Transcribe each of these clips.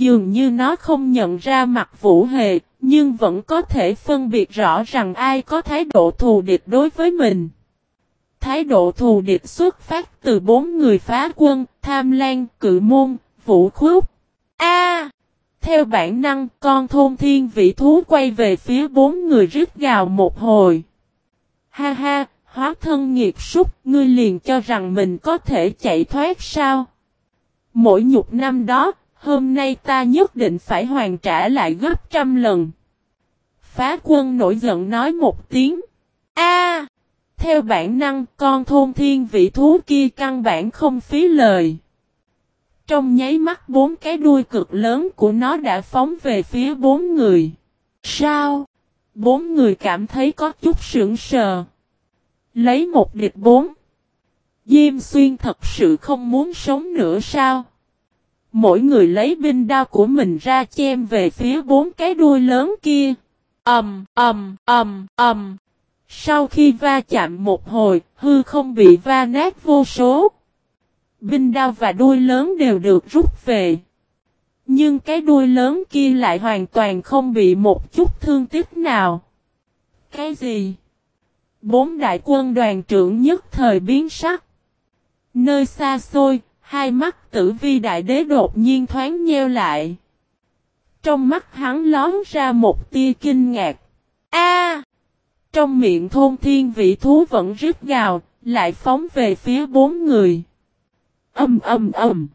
Dường như nó không nhận ra mặt Vũ Hề, nhưng vẫn có thể phân biệt rõ rằng ai có thái độ thù địch đối với mình. Thái độ thù địch xuất phát từ bốn người phá quân, tham lan, cự môn, vũ khúc. A! theo bản năng, con thôn thiên vị thú quay về phía bốn người rít gào một hồi. Ha ha, hóa thân nghiệt súc, ngươi liền cho rằng mình có thể chạy thoát sao? Mỗi nhục năm đó, hôm nay ta nhất định phải hoàn trả lại gấp trăm lần. Phá quân nổi giận nói một tiếng. A! theo bản năng, con thôn thiên vị thú kia căn bản không phí lời. Trong nháy mắt bốn cái đuôi cực lớn của nó đã phóng về phía bốn người. Sao? Bốn người cảm thấy có chút sững sờ. Lấy một địch bốn. Diêm xuyên thật sự không muốn sống nữa sao? Mỗi người lấy binh đao của mình ra chém về phía bốn cái đuôi lớn kia. Ầm, ầm, ầm, ầm. Sau khi va chạm một hồi, hư không bị va nát vô số. Binh đao và đuôi lớn đều được rút về. Nhưng cái đuôi lớn kia lại hoàn toàn không bị một chút thương tích nào. Cái gì? Bốn đại quân đoàn trưởng nhất thời biến sắc. Nơi xa xôi, hai mắt tử vi đại đế đột nhiên thoáng nheo lại. Trong mắt hắn lón ra một tia kinh ngạc. A! trong miệng thôn thiên vị thú vẫn rít gào, lại phóng về phía bốn người. Âm âm âm.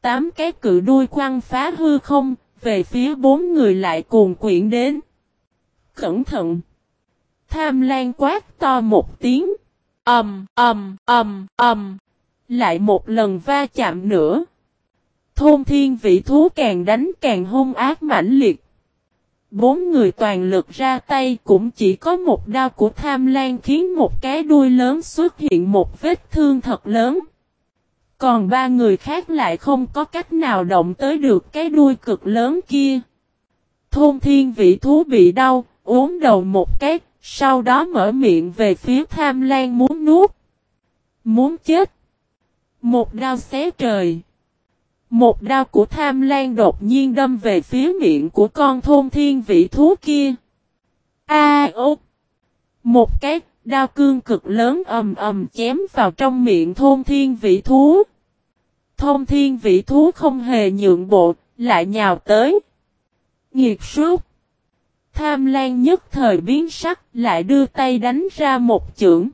Tám cái cự đuôi quăng phá hư không, về phía bốn người lại cuồn quyển đến. Cẩn thận. Tham lan quát to một tiếng. Ầm ầm ầm ầm. Lại một lần va chạm nữa. Thôn thiên vị thú càng đánh càng hung ác mãnh liệt. Bốn người toàn lực ra tay cũng chỉ có một đao của tham lan khiến một cái đuôi lớn xuất hiện một vết thương thật lớn. Còn ba người khác lại không có cách nào động tới được cái đuôi cực lớn kia. Thôn thiên vị thú bị đau, uống đầu một cái, sau đó mở miệng về phía tham lan muốn nuốt. Muốn chết. Một đao xé trời. Một đao của tham lan đột nhiên đâm về phía miệng của con thôn thiên vị thú kia. A à, Một cái đao cương cực lớn ầm ầm chém vào trong miệng thôn thiên vị thú. Thôn thiên vị thú không hề nhượng bộ, lại nhào tới. Nghiệt súc. Tham lan nhất thời biến sắc, lại đưa tay đánh ra một chưởng.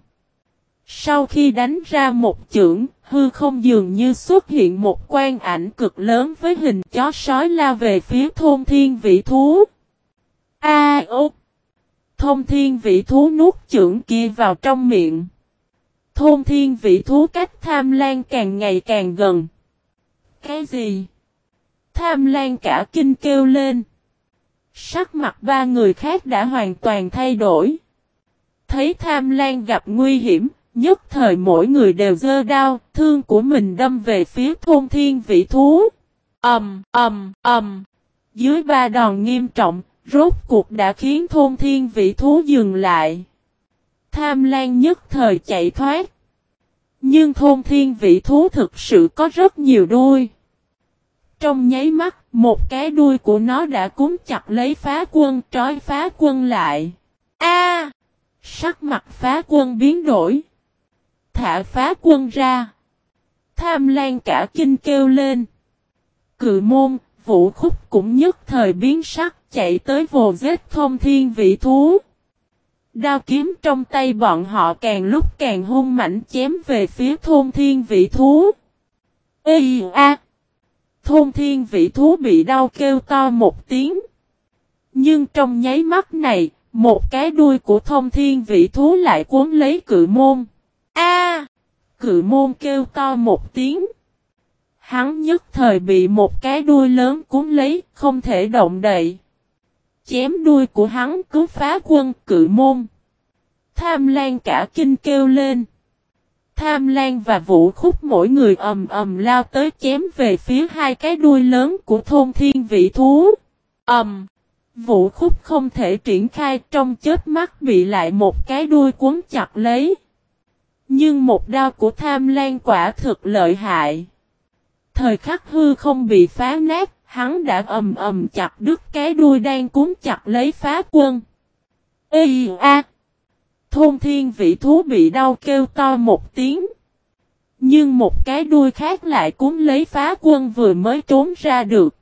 Sau khi đánh ra một chưởng, hư không dường như xuất hiện một quan ảnh cực lớn với hình chó sói lao về phía thôn thiên vị thú. A à, Thôn thiên vị thú nuốt trưởng kia vào trong miệng. Thôn thiên vị thú cách tham lan càng ngày càng gần. Cái gì? Tham lan cả kinh kêu lên. Sắc mặt ba người khác đã hoàn toàn thay đổi. Thấy tham lan gặp nguy hiểm, Nhất thời mỗi người đều dơ đao, thương của mình đâm về phía thôn thiên vị thú. Ầm, ầm, ầm. Dưới ba đòn nghiêm trọng, rốt cuộc đã khiến thôn thiên vị thú dừng lại. Tham lan nhất thời chạy thoát. Nhưng thôn thiên vị thú thực sự có rất nhiều đuôi. Trong nháy mắt, một cái đuôi của nó đã cúm chặt lấy phá quân trói phá quân lại. A! sắc mặt phá quân biến đổi thả phá quân ra. Tham lan cả kinh kêu lên. Cự môn, vũ khúc cũng nhất thời biến sắc chạy tới vồ vết thông thiên vị thú. Đao kiếm trong tay bọn họ càng lúc càng hung mảnh chém về phía thôn thiên vị thú. Ê a! Thôn thiên vị thú bị đau kêu to một tiếng. Nhưng trong nháy mắt này, một cái đuôi của thông thiên vị thú lại cuốn lấy cự môn. A! cự môn kêu to một tiếng. Hắn nhất thời bị một cái đuôi lớn cuốn lấy, không thể động đậy. Chém đuôi của hắn cứ phá quân cự môn. Tham lan cả kinh kêu lên. Tham lan và vũ khúc mỗi người ầm ầm lao tới chém về phía hai cái đuôi lớn của thôn thiên vị thú. Ầm. Vũ khúc không thể triển khai trong chết mắt bị lại một cái đuôi cuốn chặt lấy. Nhưng một đao của tham lan quả thực lợi hại. Thời khắc hư không bị phá nát, hắn đã ầm ầm chặt đứt cái đuôi đang cuốn chặt lấy phá quân. Ê a! Thôn thiên vị thú bị đau kêu to một tiếng. Nhưng một cái đuôi khác lại cuốn lấy phá quân vừa mới trốn ra được.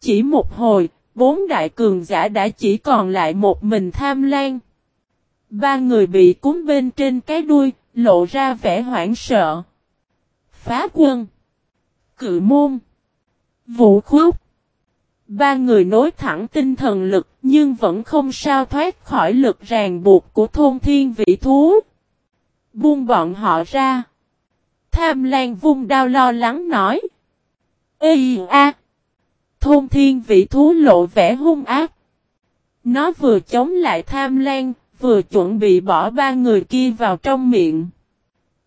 Chỉ một hồi, bốn đại cường giả đã chỉ còn lại một mình tham lan. Ba người bị cuốn bên trên cái đuôi, lộ ra vẻ hoảng sợ. Phá quân. Cự môn. Vũ khúc. Ba người nối thẳng tinh thần lực nhưng vẫn không sao thoát khỏi lực ràng buộc của thôn thiên vị thú. Buông bọn họ ra. Tham Lan vung đao lo lắng nói. Ê a! Thôn thiên vị thú lộ vẻ hung ác. Nó vừa chống lại tham lan, vừa chuẩn bị bỏ ba người kia vào trong miệng.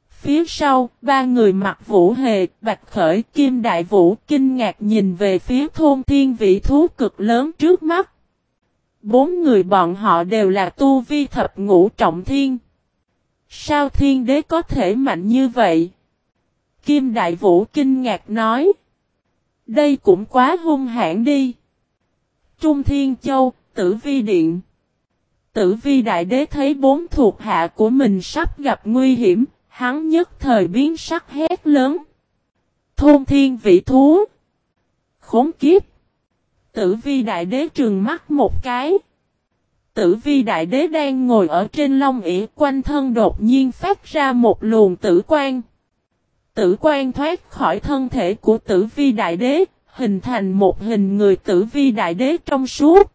Phía sau, ba người mặc vũ hề, bạch khởi, kim đại vũ kinh ngạc nhìn về phía thôn thiên vị thú cực lớn trước mắt. Bốn người bọn họ đều là tu vi thập ngũ trọng thiên. Sao thiên đế có thể mạnh như vậy? Kim đại vũ kinh ngạc nói. Đây cũng quá hung hãn đi. Trung Thiên Châu, Tử Vi Điện. Tử Vi Đại Đế thấy bốn thuộc hạ của mình sắp gặp nguy hiểm, hắn nhất thời biến sắc hét lớn. Thôn Thiên Vị Thú. Khốn kiếp. Tử Vi Đại Đế trừng mắt một cái. Tử Vi Đại Đế đang ngồi ở trên long ỉa quanh thân đột nhiên phát ra một luồng tử quang tử quan thoát khỏi thân thể của tử vi đại đế, hình thành một hình người tử vi đại đế trong suốt.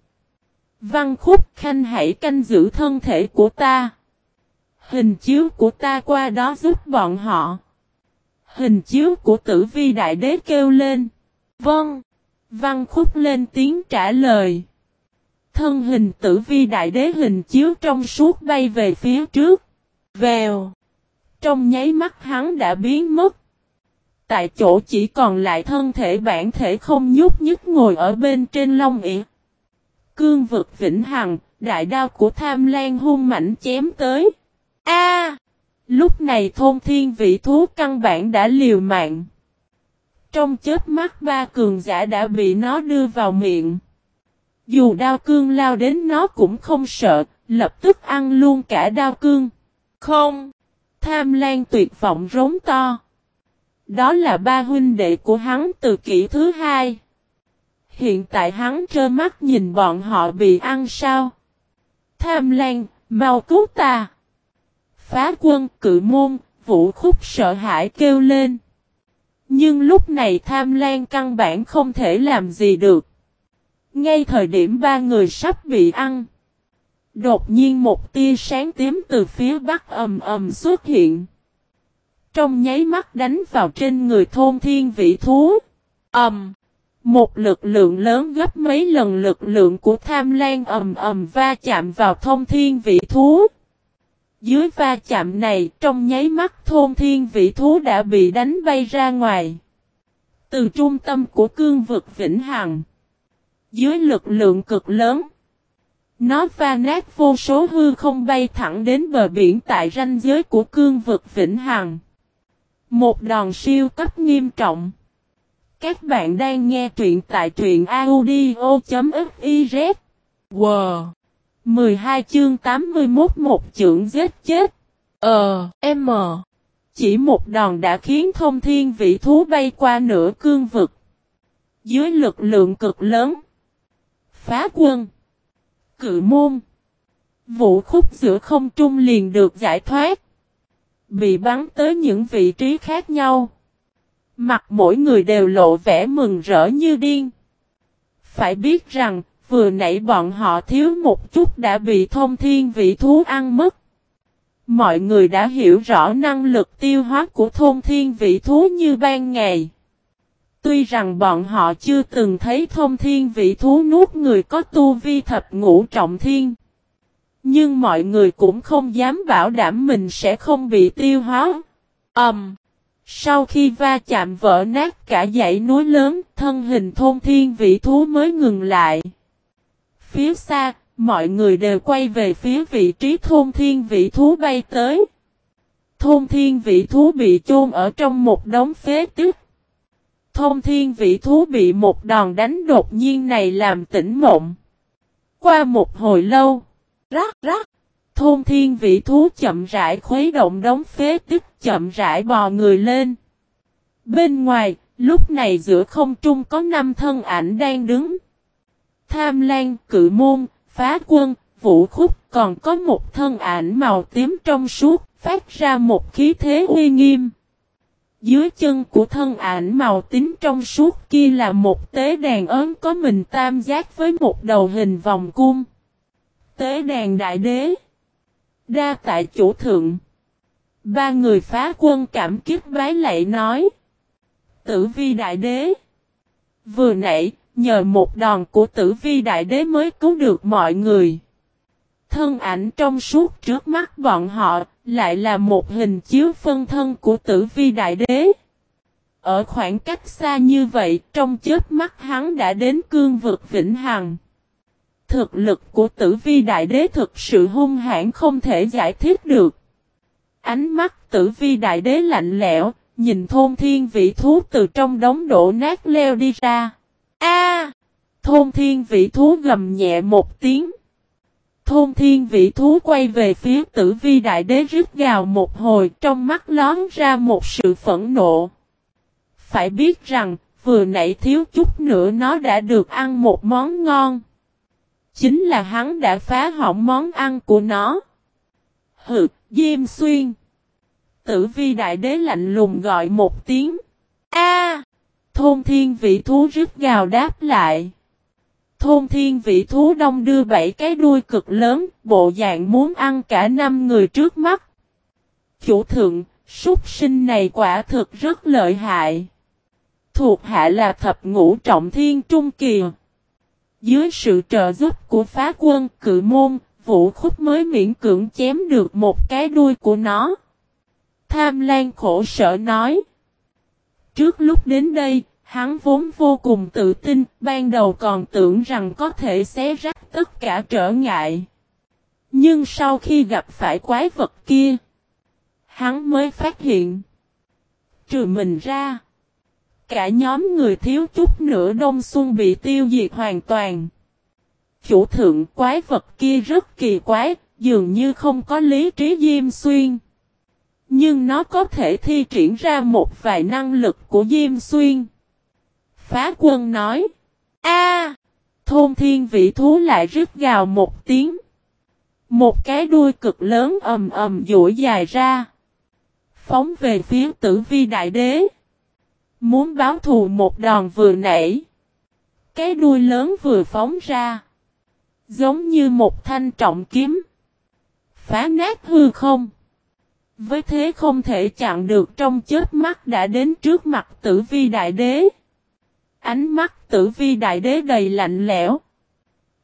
Văn khúc khanh hãy canh giữ thân thể của ta. Hình chiếu của ta qua đó giúp bọn họ. Hình chiếu của tử vi đại đế kêu lên. Vâng. Văn khúc lên tiếng trả lời. Thân hình tử vi đại đế hình chiếu trong suốt bay về phía trước. Vèo. Trong nháy mắt hắn đã biến mất. Tại chỗ chỉ còn lại thân thể bản thể không nhúc nhích ngồi ở bên trên long ỉ. Cương vực vĩnh hằng, đại đao của tham lan hung mạnh chém tới. A! lúc này thôn thiên vị thú căn bản đã liều mạng. Trong chết mắt ba cường giả đã bị nó đưa vào miệng. Dù đao cương lao đến nó cũng không sợ, lập tức ăn luôn cả đao cương. Không! Tham lan tuyệt vọng rống to. Đó là ba huynh đệ của hắn từ kỷ thứ hai. Hiện tại hắn trơ mắt nhìn bọn họ bị ăn sao. Tham lan, mau cứu ta. Phá quân cự môn, vũ khúc sợ hãi kêu lên. Nhưng lúc này tham lan căn bản không thể làm gì được. Ngay thời điểm ba người sắp bị ăn. Đột nhiên một tia sáng tím từ phía bắc ầm ầm xuất hiện. Trong nháy mắt đánh vào trên người thôn thiên vị thú. Ẩm. Một lực lượng lớn gấp mấy lần lực lượng của tham lan ầm ầm va chạm vào thông thiên vị thú. Dưới va chạm này, trong nháy mắt thôn thiên vị thú đã bị đánh bay ra ngoài. Từ trung tâm của cương vực Vĩnh Hằng. Dưới lực lượng cực lớn. Nó va nát vô số hư không bay thẳng đến bờ biển tại ranh giới của cương vực Vĩnh Hằng. Một đòn siêu cấp nghiêm trọng. Các bạn đang nghe truyện tại truyện audio.fiz. Wow! 12 chương 81 một trưởng giết chết. Ờ, M. Chỉ một đòn đã khiến thông thiên vị thú bay qua nửa cương vực. Dưới lực lượng cực lớn. Phá quân. Cự môn. Vũ khúc giữa không trung liền được giải thoát bị bắn tới những vị trí khác nhau. Mặt mỗi người đều lộ vẻ mừng rỡ như điên. Phải biết rằng, vừa nãy bọn họ thiếu một chút đã bị thông thiên vị thú ăn mất. Mọi người đã hiểu rõ năng lực tiêu hóa của thôn thiên vị thú như ban ngày. Tuy rằng bọn họ chưa từng thấy thông thiên vị thú nuốt người có tu vi thập ngũ trọng thiên. Nhưng mọi người cũng không dám bảo đảm mình sẽ không bị tiêu hóa. Ẩm. Um, sau khi va chạm vỡ nát cả dãy núi lớn, thân hình thôn thiên vị thú mới ngừng lại. Phía xa, mọi người đều quay về phía vị trí thôn thiên vị thú bay tới. Thôn thiên vị thú bị chôn ở trong một đống phế tích. thôn thiên vị thú bị một đòn đánh đột nhiên này làm tỉnh mộng. Qua một hồi lâu, rắc rắc, thôn thiên vị thú chậm rãi khuấy động đống phế tích chậm rãi bò người lên. Bên ngoài, lúc này giữa không trung có năm thân ảnh đang đứng. Tham Lan, Cự Môn, Phá Quân, Vũ Khúc còn có một thân ảnh màu tím trong suốt, phát ra một khí thế uy nghiêm. Dưới chân của thân ảnh màu tím trong suốt kia là một tế đàn ớn có mình tam giác với một đầu hình vòng cung. Tế đàn đại đế. Đa tại chủ thượng. Ba người phá quân cảm kiếp bái lạy nói. Tử vi đại đế. Vừa nãy, nhờ một đòn của tử vi đại đế mới cứu được mọi người. Thân ảnh trong suốt trước mắt bọn họ, lại là một hình chiếu phân thân của tử vi đại đế. Ở khoảng cách xa như vậy, trong chết mắt hắn đã đến cương vực vĩnh hằng. Thực lực của tử vi đại đế thực sự hung hãn không thể giải thích được. Ánh mắt tử vi đại đế lạnh lẽo, nhìn thôn thiên vị thú từ trong đống đổ nát leo đi ra. A! thôn thiên vị thú gầm nhẹ một tiếng. Thôn thiên vị thú quay về phía tử vi đại đế rít gào một hồi trong mắt lón ra một sự phẫn nộ. Phải biết rằng, vừa nãy thiếu chút nữa nó đã được ăn một món ngon. Chính là hắn đã phá hỏng món ăn của nó. Hừ, Diêm Xuyên. Tử vi đại đế lạnh lùng gọi một tiếng. A! thôn thiên vị thú rứt gào đáp lại. Thôn thiên vị thú đông đưa bảy cái đuôi cực lớn, bộ dạng muốn ăn cả năm người trước mắt. Chủ thượng, súc sinh này quả thực rất lợi hại. Thuộc hạ là thập ngũ trọng thiên trung kỳ. Dưới sự trợ giúp của phá quân cự môn, vũ khúc mới miễn cưỡng chém được một cái đuôi của nó. Tham Lan khổ sở nói. Trước lúc đến đây, hắn vốn vô cùng tự tin, ban đầu còn tưởng rằng có thể xé rách tất cả trở ngại. Nhưng sau khi gặp phải quái vật kia, hắn mới phát hiện. Trừ mình ra, cả nhóm người thiếu chút nữa đông xuân bị tiêu diệt hoàn toàn. Chủ thượng quái vật kia rất kỳ quái, dường như không có lý trí diêm xuyên. Nhưng nó có thể thi triển ra một vài năng lực của Diêm Xuyên. Phá quân nói. A, Thôn thiên vị thú lại rứt gào một tiếng. Một cái đuôi cực lớn ầm ầm duỗi dài ra. Phóng về phía tử vi đại đế. Muốn báo thù một đòn vừa nãy. Cái đuôi lớn vừa phóng ra. Giống như một thanh trọng kiếm. Phá nát hư không. Với thế không thể chặn được trong chết mắt đã đến trước mặt tử vi đại đế. Ánh mắt tử vi đại đế đầy lạnh lẽo.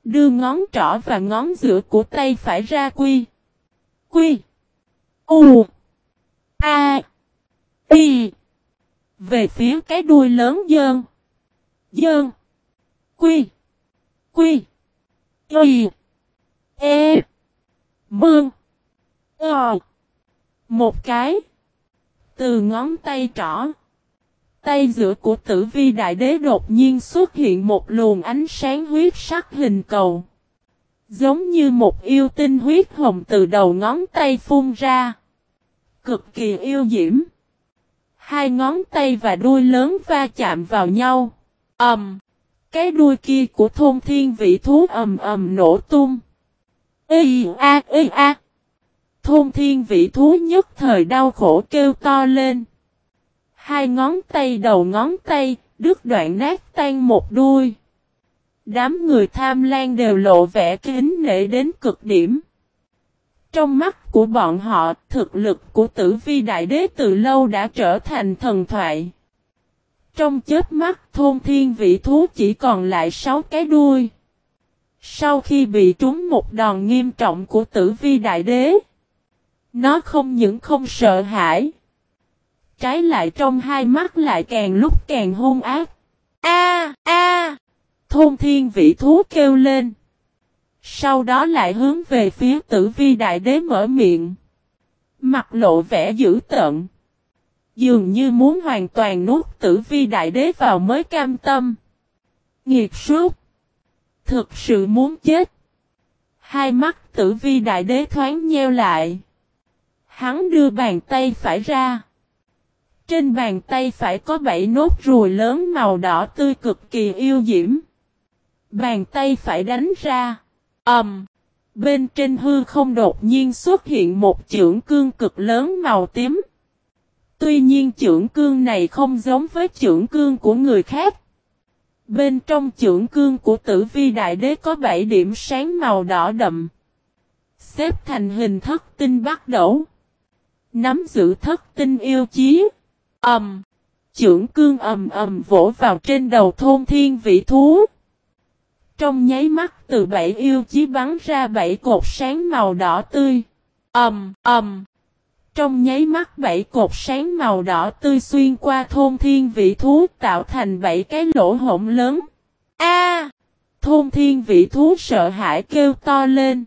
Đưa ngón trỏ và ngón giữa của tay phải ra quy. Quy. U. A. I. Về phía cái đuôi lớn dơn. Dơn. Quy. Quy. Y. E. Mương. Ờ. Một cái. Từ ngón tay trỏ. Tay giữa của tử vi đại đế đột nhiên xuất hiện một luồng ánh sáng huyết sắc hình cầu. Giống như một yêu tinh huyết hồng từ đầu ngón tay phun ra. Cực kỳ yêu diễm. Hai ngón tay và đuôi lớn va chạm vào nhau. ầm, um, Cái đuôi kia của thôn thiên vị thú ầm ầm nổ tung. Ê a ê a. Thôn thiên vị thú nhất thời đau khổ kêu to lên. Hai ngón tay đầu ngón tay, đứt đoạn nát tan một đuôi. Đám người tham lan đều lộ vẻ kính nể đến cực điểm. Trong mắt của bọn họ, thực lực của tử vi đại đế từ lâu đã trở thành thần thoại. Trong chết mắt thôn thiên vị thú chỉ còn lại sáu cái đuôi. Sau khi bị trúng một đòn nghiêm trọng của tử vi đại đế, nó không những không sợ hãi. Trái lại trong hai mắt lại càng lúc càng hung ác. A a Thôn thiên vị thú kêu lên. Sau đó lại hướng về phía tử vi đại đế mở miệng. Mặt lộ vẻ dữ tợn. Dường như muốn hoàn toàn nuốt tử vi đại đế vào mới cam tâm. Nghiệt suốt. Thực sự muốn chết. Hai mắt tử vi đại đế thoáng nheo lại. Hắn đưa bàn tay phải ra. Trên bàn tay phải có bảy nốt ruồi lớn màu đỏ tươi cực kỳ yêu diễm. Bàn tay phải đánh ra ầm, um, Bên trên hư không đột nhiên xuất hiện một chưởng cương cực lớn màu tím. Tuy nhiên chưởng cương này không giống với chưởng cương của người khác. Bên trong chưởng cương của tử vi đại đế có 7 điểm sáng màu đỏ đậm. Xếp thành hình thất tinh bắt đầu. Nắm giữ thất tinh yêu chí. Ẩm. Um, chưởng cương ầm ầm vỗ vào trên đầu thôn thiên vị thú. Trong nháy mắt từ bảy yêu chí bắn ra bảy cột sáng màu đỏ tươi. Ầm, ầm. Trong nháy mắt bảy cột sáng màu đỏ tươi xuyên qua thôn thiên vị thú tạo thành bảy cái lỗ hổng lớn. A! thôn thiên vị thú sợ hãi kêu to lên.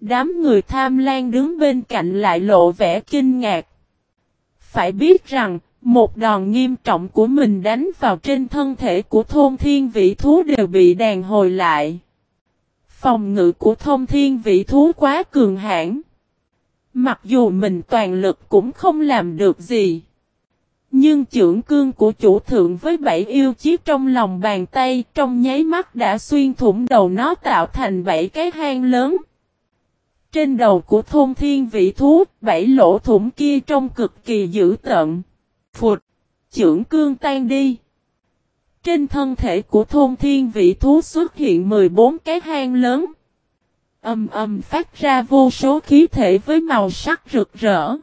Đám người tham lan đứng bên cạnh lại lộ vẻ kinh ngạc. Phải biết rằng, một đòn nghiêm trọng của mình đánh vào trên thân thể của thôn thiên vị thú đều bị đàn hồi lại. Phòng ngự của thôn thiên vị thú quá cường hãn. Mặc dù mình toàn lực cũng không làm được gì. Nhưng trưởng cương của chủ thượng với bảy yêu chiếc trong lòng bàn tay trong nháy mắt đã xuyên thủng đầu nó tạo thành bảy cái hang lớn. Trên đầu của thôn thiên vị thú, bảy lỗ thủng kia trông cực kỳ dữ tợn. Phụt! trưởng cương tan đi. Trên thân thể của thôn thiên vị thú xuất hiện 14 cái hang lớn. Âm âm phát ra vô số khí thể với màu sắc rực rỡ.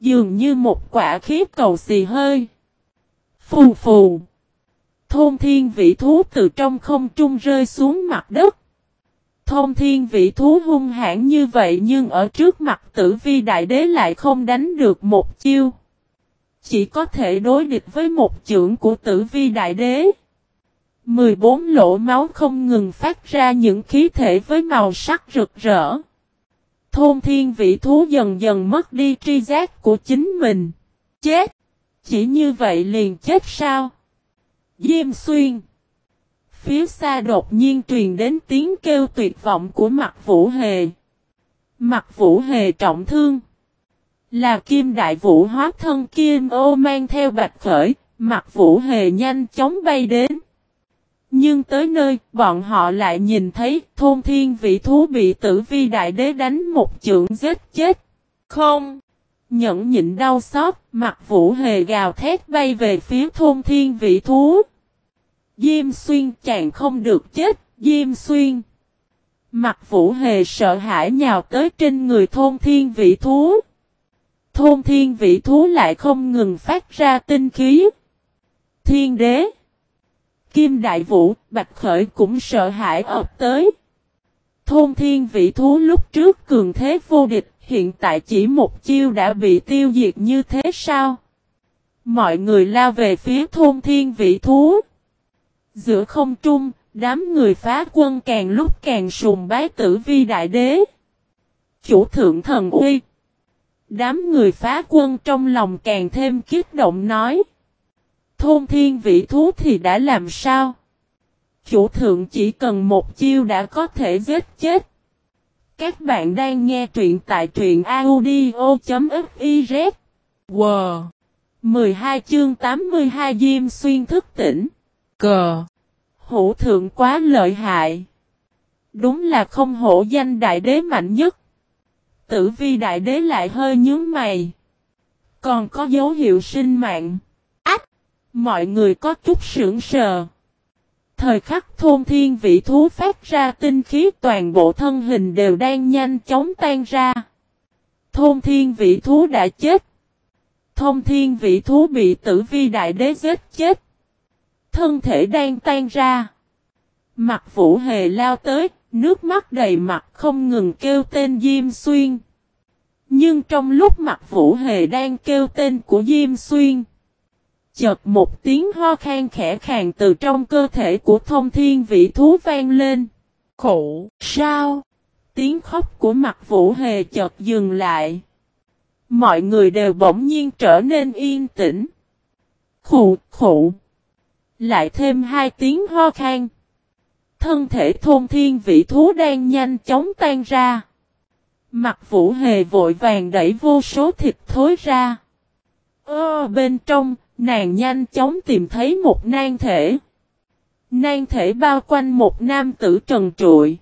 Dường như một quả khí cầu xì hơi. Phù phù. Thôn thiên vị thú từ trong không trung rơi xuống mặt đất. Thôn thiên vị thú hung hãn như vậy nhưng ở trước mặt tử vi đại đế lại không đánh được một chiêu. Chỉ có thể đối địch với một trưởng của tử vi đại đế. 14 lỗ máu không ngừng phát ra những khí thể với màu sắc rực rỡ. Thôn thiên vị thú dần dần mất đi tri giác của chính mình. Chết! Chỉ như vậy liền chết sao? Diêm xuyên! Phía xa đột nhiên truyền đến tiếng kêu tuyệt vọng của mặt vũ hề. Mặt vũ hề trọng thương. Là kim đại vũ hóa thân kim ô mang theo bạch khởi, mặt vũ hề nhanh chóng bay đến. Nhưng tới nơi, bọn họ lại nhìn thấy thôn thiên vị thú bị tử vi đại đế đánh một trượng giết chết. Không! Nhẫn nhịn đau xót, mặt vũ hề gào thét bay về phía thôn thiên vị thú. Diêm xuyên chàng không được chết, Diêm xuyên. Mặt vũ hề sợ hãi nhào tới trên người thôn thiên vị thú. Thôn thiên vị thú lại không ngừng phát ra tinh khí. Thiên đế. Kim Đại Vũ, Bạch Khởi cũng sợ hãi ập tới. Thôn thiên vị thú lúc trước cường thế vô địch, hiện tại chỉ một chiêu đã bị tiêu diệt như thế sao? Mọi người lao về phía thôn thiên vị thú. Giữa không trung, đám người phá quân càng lúc càng sùng bái tử vi đại đế. Chủ thượng thần uy. Đám người phá quân trong lòng càng thêm kiết động nói. Thôn thiên vị thú thì đã làm sao? Chủ thượng chỉ cần một chiêu đã có thể giết chết. Các bạn đang nghe truyện tại truyện audio.fiz. Wow! 12 chương 82 Diêm xuyên thức tỉnh. Cờ! Hữu thượng quá lợi hại. Đúng là không hổ danh đại đế mạnh nhất. Tử vi đại đế lại hơi nhướng mày. Còn có dấu hiệu sinh mạng. Ách! Mọi người có chút sưởng sờ. Thời khắc thôn thiên vị thú phát ra tinh khí toàn bộ thân hình đều đang nhanh chóng tan ra. Thôn thiên vị thú đã chết. Thôn thiên vị thú bị tử vi đại đế giết chết. Thân thể đang tan ra. Mặt vũ hề lao tới, nước mắt đầy mặt không ngừng kêu tên Diêm Xuyên. Nhưng trong lúc mặt vũ hề đang kêu tên của Diêm Xuyên. Chợt một tiếng ho khan khẽ khàng từ trong cơ thể của thông thiên vị thú vang lên. Khổ, sao? Tiếng khóc của mặt vũ hề chợt dừng lại. mọi người đều bỗng nhiên trở nên yên tĩnh. Khụ, khụ. Lại thêm hai tiếng ho khan. Thân thể thôn thiên vị thú đang nhanh chóng tan ra. Mặt vũ hề vội vàng đẩy vô số thịt thối ra. Ơ bên trong, nàng nhanh chóng tìm thấy một nang thể. Nang thể bao quanh một nam tử trần trụi.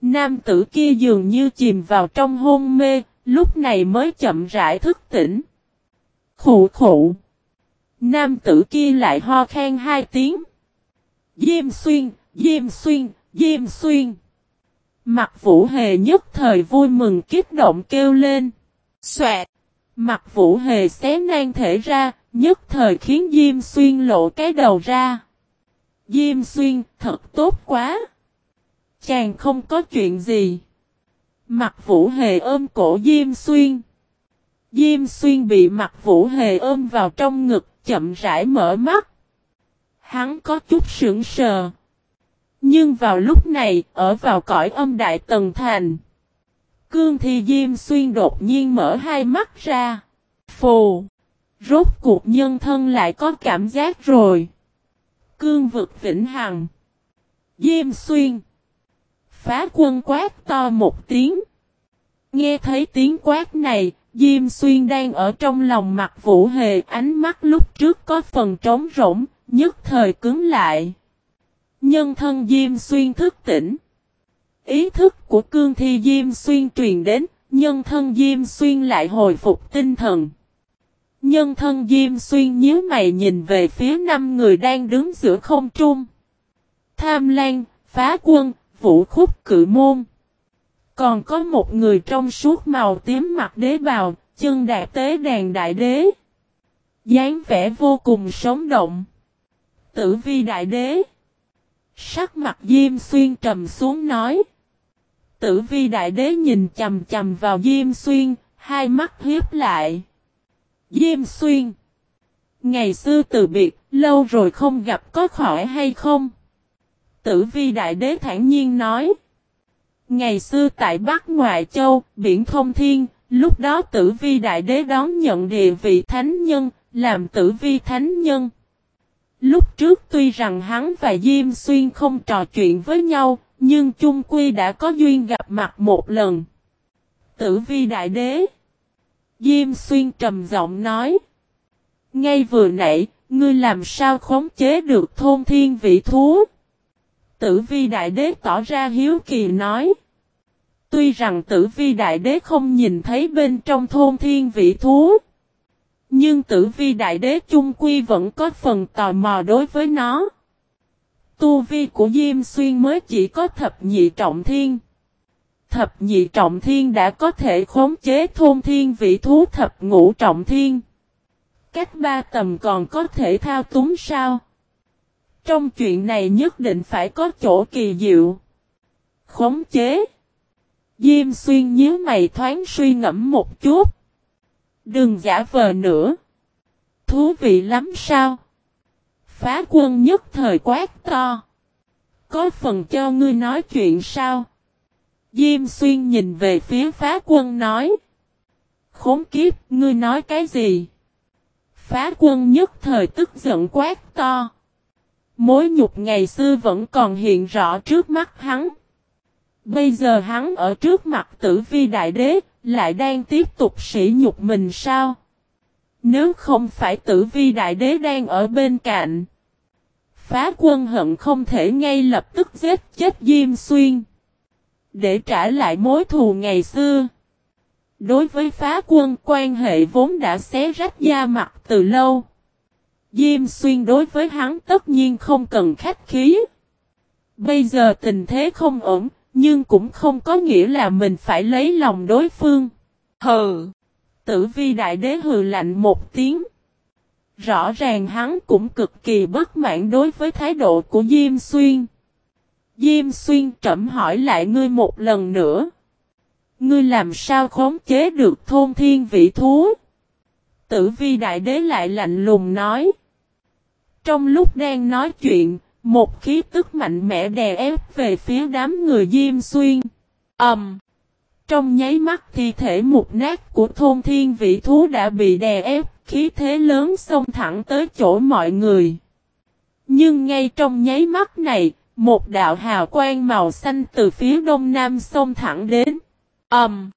Nam tử kia dường như chìm vào trong hôn mê, lúc này mới chậm rãi thức tỉnh. Khụ khụ. Nam tử kia lại ho khan hai tiếng. Diêm xuyên, diêm xuyên, diêm xuyên. Mặt vũ hề nhất thời vui mừng kích động kêu lên. Xoẹt. Mặt vũ hề xé nan thể ra, nhất thời khiến Diêm Xuyên lộ cái đầu ra. Diêm Xuyên, thật tốt quá. Chàng không có chuyện gì. Mặt vũ hề ôm cổ Diêm Xuyên. Diêm Xuyên bị mặt vũ hề ôm vào trong ngực, chậm rãi mở mắt. Hắn có chút sững sờ. Nhưng vào lúc này, ở vào cõi âm đại tần thành. Cương thi Diêm Xuyên đột nhiên mở hai mắt ra. Phù! Rốt cuộc nhân thân lại có cảm giác rồi. Cương vực vĩnh hằng. Diêm Xuyên! Phá quân quát to một tiếng. Nghe thấy tiếng quát này, Diêm Xuyên đang ở trong lòng mặt Vũ Hề ánh mắt lúc trước có phần trống rỗng, nhất thời cứng lại. Nhân thân Diêm Xuyên thức tỉnh. Ý thức của cương thi Diêm Xuyên truyền đến, nhân thân Diêm Xuyên lại hồi phục tinh thần. Nhân thân Diêm Xuyên nhíu mày nhìn về phía năm người đang đứng giữa không trung. Tham Lan, Phá Quân, Vũ Khúc Cự Môn. Còn có một người trong suốt màu tím mặt đế bào, chân đạt tế đàn đại đế. dáng vẻ vô cùng sống động. Tử vi đại đế. Sắc mặt Diêm Xuyên trầm xuống nói. Tử vi đại đế nhìn chầm chầm vào Diêm Xuyên, hai mắt hiếp lại. Diêm Xuyên. Ngày xưa từ biệt, lâu rồi không gặp có khỏi hay không? Tử vi đại đế thản nhiên nói. Ngày xưa tại Bắc Ngoại Châu, biển thông thiên, lúc đó tử vi đại đế đón nhận địa vị thánh nhân, làm tử vi thánh nhân. Lúc trước tuy rằng hắn và Diêm Xuyên không trò chuyện với nhau, nhưng chung quy đã có duyên gặp mặt một lần. Tử vi đại đế. Diêm Xuyên trầm giọng nói. Ngay vừa nãy, ngươi làm sao khống chế được thôn thiên vị thú? Tử vi đại đế tỏ ra hiếu kỳ nói. Tuy rằng tử vi đại đế không nhìn thấy bên trong thôn thiên vị thú. Nhưng tử vi đại đế chung quy vẫn có phần tò mò đối với nó. Tu vi của Diêm Xuyên mới chỉ có thập nhị trọng thiên. Thập nhị trọng thiên đã có thể khống chế thôn thiên vị thú thập ngũ trọng thiên. Cách ba tầm còn có thể thao túng sao? Trong chuyện này nhất định phải có chỗ kỳ diệu. Khống chế. Diêm xuyên nhíu mày thoáng suy ngẫm một chút. Đừng giả vờ nữa. Thú vị lắm sao? Phá quân nhất thời quát to. Có phần cho ngươi nói chuyện sao? Diêm xuyên nhìn về phía phá quân nói. Khốn kiếp, ngươi nói cái gì? Phá quân nhất thời tức giận quát to. Mối nhục ngày xưa vẫn còn hiện rõ trước mắt hắn. Bây giờ hắn ở trước mặt tử vi đại đế, lại đang tiếp tục sỉ nhục mình sao? Nếu không phải tử vi đại đế đang ở bên cạnh. Phá quân hận không thể ngay lập tức giết chết Diêm Xuyên. Để trả lại mối thù ngày xưa. Đối với phá quân quan hệ vốn đã xé rách da mặt từ lâu. Diêm xuyên đối với hắn tất nhiên không cần khách khí. Bây giờ tình thế không ổn, nhưng cũng không có nghĩa là mình phải lấy lòng đối phương. Hừ! Tử vi đại đế hừ lạnh một tiếng. Rõ ràng hắn cũng cực kỳ bất mãn đối với thái độ của Diêm Xuyên. Diêm Xuyên trẩm hỏi lại ngươi một lần nữa. Ngươi làm sao khống chế được thôn thiên vị thú? Tử vi đại đế lại lạnh lùng nói. Trong lúc đang nói chuyện, một khí tức mạnh mẽ đè ép về phía đám người Diêm Xuyên. Ẩm! Um, Trong nháy mắt thi thể mục nát của thôn thiên vị thú đã bị đè ép, khí thế lớn xông thẳng tới chỗ mọi người. Nhưng ngay trong nháy mắt này, một đạo hào quang màu xanh từ phía đông nam xông thẳng đến. Ầm! Um,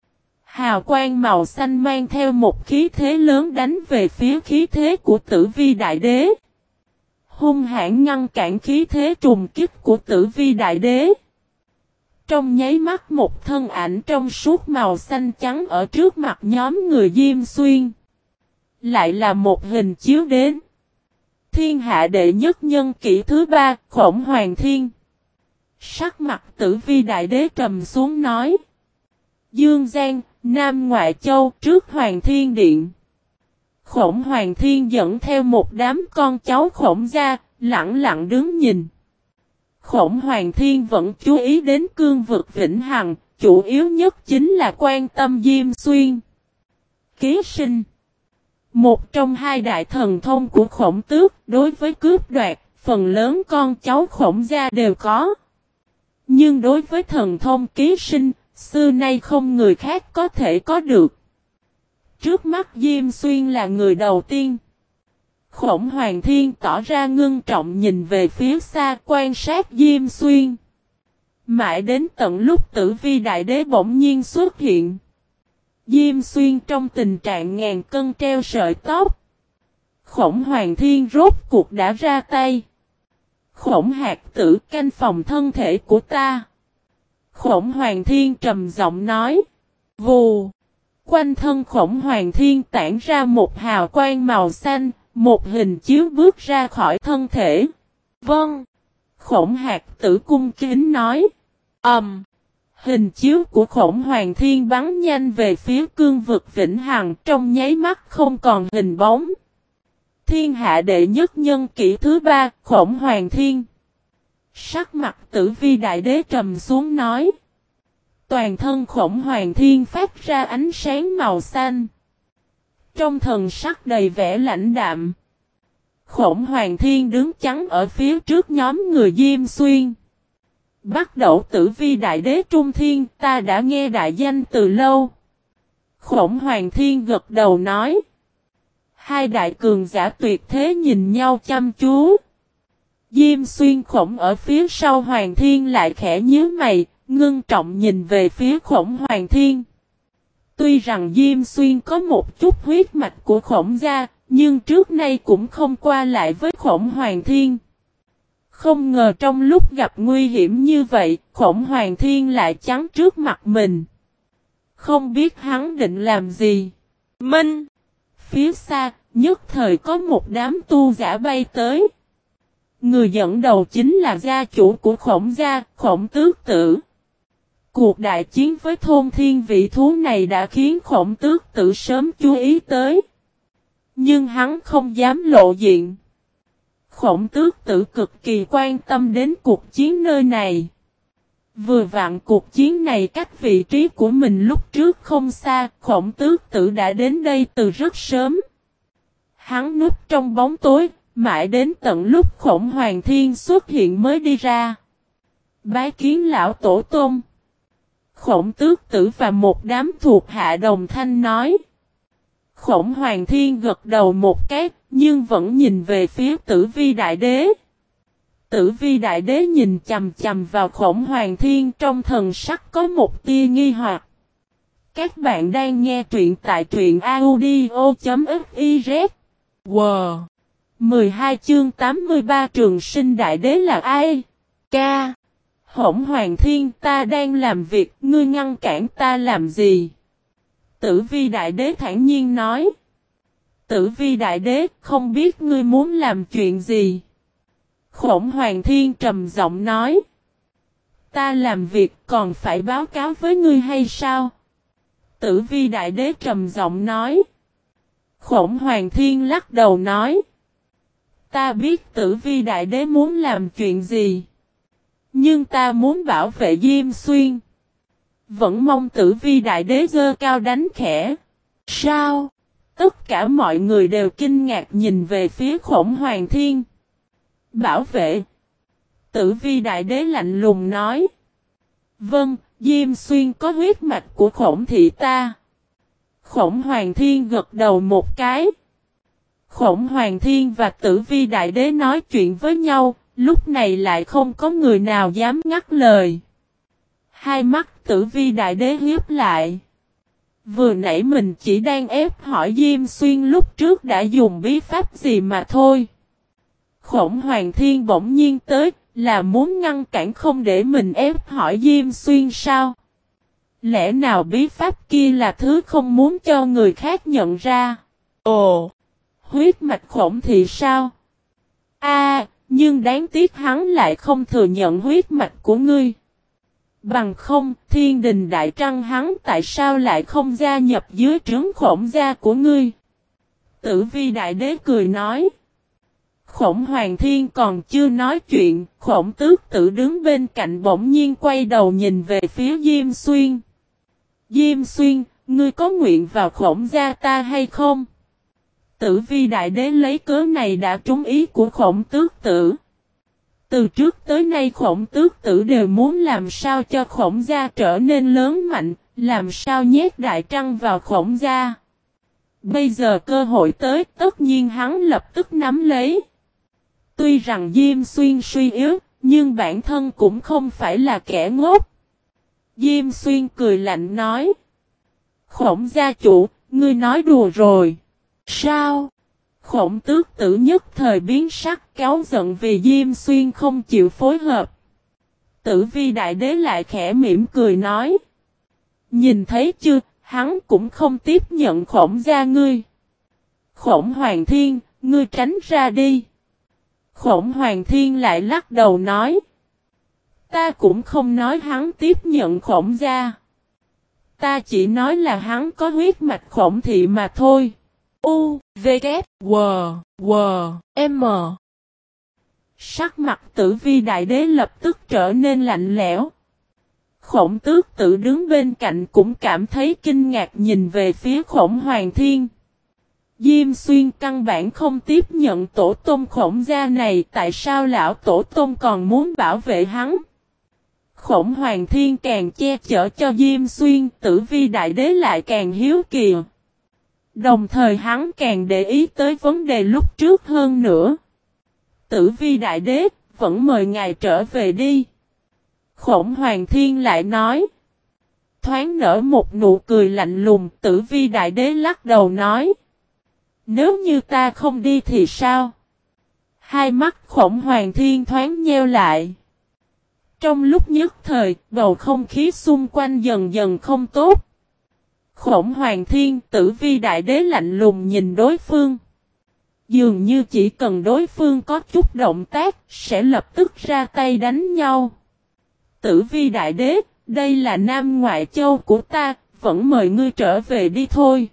hào quang màu xanh mang theo một khí thế lớn đánh về phía khí thế của tử vi đại đế. Hung hãn ngăn cản khí thế trùng kích của tử vi đại đế. Trong nháy mắt một thân ảnh trong suốt màu xanh trắng ở trước mặt nhóm người Diêm Xuyên. Lại là một hình chiếu đến. Thiên hạ đệ nhất nhân kỷ thứ ba, khổng hoàng thiên. Sắc mặt tử vi đại đế trầm xuống nói. Dương Giang, Nam Ngoại Châu trước Hoàng Thiên Điện. Khổng Hoàng Thiên dẫn theo một đám con cháu khổng gia, lặng lặng đứng nhìn. Khổng Hoàng Thiên vẫn chú ý đến cương vực Vĩnh Hằng, chủ yếu nhất chính là quan tâm Diêm Xuyên. Ký sinh Một trong hai đại thần thông của khổng tước đối với cướp đoạt, phần lớn con cháu khổng gia đều có. Nhưng đối với thần thông ký sinh, xưa nay không người khác có thể có được. Trước mắt Diêm Xuyên là người đầu tiên. Khổng Hoàng Thiên tỏ ra ngưng trọng nhìn về phía xa quan sát Diêm Xuyên. Mãi đến tận lúc tử vi đại đế bỗng nhiên xuất hiện. Diêm Xuyên trong tình trạng ngàn cân treo sợi tóc. Khổng Hoàng Thiên rốt cuộc đã ra tay. Khổng hạt tử canh phòng thân thể của ta. Khổng Hoàng Thiên trầm giọng nói. Vù. Quanh thân khổng Hoàng Thiên tản ra một hào quang màu xanh, một hình chiếu bước ra khỏi thân thể. Vâng. Khổng hạt tử cung kính nói. Ẩm. Um, hình chiếu của khổng hoàng thiên bắn nhanh về phía cương vực vĩnh hằng trong nháy mắt không còn hình bóng. Thiên hạ đệ nhất nhân kỷ thứ ba, khổng hoàng thiên. Sắc mặt tử vi đại đế trầm xuống nói. Toàn thân khổng hoàng thiên phát ra ánh sáng màu xanh. Trong thần sắc đầy vẻ lãnh đạm. Khổng hoàng thiên đứng chắn ở phía trước nhóm người Diêm Xuyên. Bắt đầu tử vi đại đế trung thiên ta đã nghe đại danh từ lâu. Khổng hoàng thiên gật đầu nói. Hai đại cường giả tuyệt thế nhìn nhau chăm chú. Diêm xuyên khổng ở phía sau hoàng thiên lại khẽ nhíu mày, ngưng trọng nhìn về phía khổng hoàng thiên. Tuy rằng Diêm Xuyên có một chút huyết mạch của khổng gia, nhưng trước nay cũng không qua lại với khổng hoàng thiên. Không ngờ trong lúc gặp nguy hiểm như vậy, khổng hoàng thiên lại trắng trước mặt mình. Không biết hắn định làm gì. Minh! Phía xa, nhất thời có một đám tu giả bay tới. Người dẫn đầu chính là gia chủ của khổng gia, khổng tước tử. Cuộc đại chiến với thôn thiên vị thú này đã khiến khổng tước tử sớm chú ý tới. Nhưng hắn không dám lộ diện. Khổng tước tử cực kỳ quan tâm đến cuộc chiến nơi này. Vừa vặn cuộc chiến này cách vị trí của mình lúc trước không xa, khổng tước tử đã đến đây từ rất sớm. Hắn núp trong bóng tối, mãi đến tận lúc khổng hoàng thiên xuất hiện mới đi ra. Bái kiến lão tổ tôm. Khổng tước tử và một đám thuộc hạ đồng thanh nói. Khổng hoàng thiên gật đầu một cái, nhưng vẫn nhìn về phía tử vi đại đế. Tử vi đại đế nhìn chầm chầm vào khổng hoàng thiên trong thần sắc có một tia nghi hoặc. Các bạn đang nghe truyện tại truyện audio.fiz. Wow! 12 chương 83 trường sinh đại đế là ai? Ca! Hổng hoàng thiên ta đang làm việc, ngươi ngăn cản ta làm gì? Tử vi đại đế thản nhiên nói. Tử vi đại đế không biết ngươi muốn làm chuyện gì. Khổng hoàng thiên trầm giọng nói. Ta làm việc còn phải báo cáo với ngươi hay sao? Tử vi đại đế trầm giọng nói. Khổng hoàng thiên lắc đầu nói. Ta biết tử vi đại đế muốn làm chuyện gì. Nhưng ta muốn bảo vệ Diêm Xuyên. Vẫn mong tử vi đại đế dơ cao đánh khẽ. Sao? Tất cả mọi người đều kinh ngạc nhìn về phía khổng hoàng thiên. Bảo vệ. Tử vi đại đế lạnh lùng nói. Vâng, Diêm Xuyên có huyết mạch của khổng thị ta. Khổng Hoàng Thiên gật đầu một cái. Khổng Hoàng Thiên và Tử Vi Đại Đế nói chuyện với nhau, lúc này lại không có người nào dám ngắt lời. Hai mắt Tử Vi Đại Đế hiếp lại. Vừa nãy mình chỉ đang ép hỏi Diêm Xuyên lúc trước đã dùng bí pháp gì mà thôi. Khổng Hoàng Thiên bỗng nhiên tới, là muốn ngăn cản không để mình ép hỏi Diêm Xuyên sao? Lẽ nào bí pháp kia là thứ không muốn cho người khác nhận ra? Ồ! Huyết mạch khổng thì sao? A, nhưng đáng tiếc hắn lại không thừa nhận huyết mạch của ngươi. Bằng không, thiên đình đại trăng hắn tại sao lại không gia nhập dưới trướng khổng gia của ngươi? Tử vi đại đế cười nói. Khổng hoàng thiên còn chưa nói chuyện, khổng tước tử đứng bên cạnh bỗng nhiên quay đầu nhìn về phía Diêm Xuyên. Diêm Xuyên, ngươi có nguyện vào khổng gia ta hay không? Tử vi đại đế lấy cớ này đã trúng ý của khổng tước tử. Từ trước tới nay khổng tước tử đều muốn làm sao cho khổng gia trở nên lớn mạnh, làm sao nhét đại trăng vào khổng gia. Bây giờ cơ hội tới tất nhiên hắn lập tức nắm lấy. Tuy rằng Diêm Xuyên suy yếu, nhưng bản thân cũng không phải là kẻ ngốc. Diêm Xuyên cười lạnh nói. Khổng gia chủ, ngươi nói đùa rồi. Sao? Khổng tước tử nhất thời biến sắc kéo giận vì Diêm Xuyên không chịu phối hợp. Tử vi đại đế lại khẽ mỉm cười nói. Nhìn thấy chưa, hắn cũng không tiếp nhận khổng gia ngươi. Khổng hoàng thiên, ngươi tránh ra đi. Khổng hoàng thiên lại lắc đầu nói. Ta cũng không nói hắn tiếp nhận khổng gia. Ta chỉ nói là hắn có huyết mạch khổng thị mà thôi. U, V, K, W, W, M. Sắc mặt tử vi đại đế lập tức trở nên lạnh lẽo. Khổng tước tự đứng bên cạnh cũng cảm thấy kinh ngạc nhìn về phía khổng hoàng thiên. Diêm xuyên căn bản không tiếp nhận tổ tôm khổng gia này tại sao lão tổ tôm còn muốn bảo vệ hắn. Khổng hoàng thiên càng che chở cho Diêm xuyên tử vi đại đế lại càng hiếu kìa. Đồng thời hắn càng để ý tới vấn đề lúc trước hơn nữa. Tử vi đại đế, vẫn mời ngài trở về đi. Khổng hoàng thiên lại nói. Thoáng nở một nụ cười lạnh lùng, tử vi đại đế lắc đầu nói. Nếu như ta không đi thì sao? Hai mắt khổng hoàng thiên thoáng nheo lại. Trong lúc nhất thời, bầu không khí xung quanh dần dần không tốt. Khổng hoàng thiên tử vi đại đế lạnh lùng nhìn đối phương. Dường như chỉ cần đối phương có chút động tác, sẽ lập tức ra tay đánh nhau. Tử vi đại đế, đây là nam ngoại châu của ta, vẫn mời ngươi trở về đi thôi.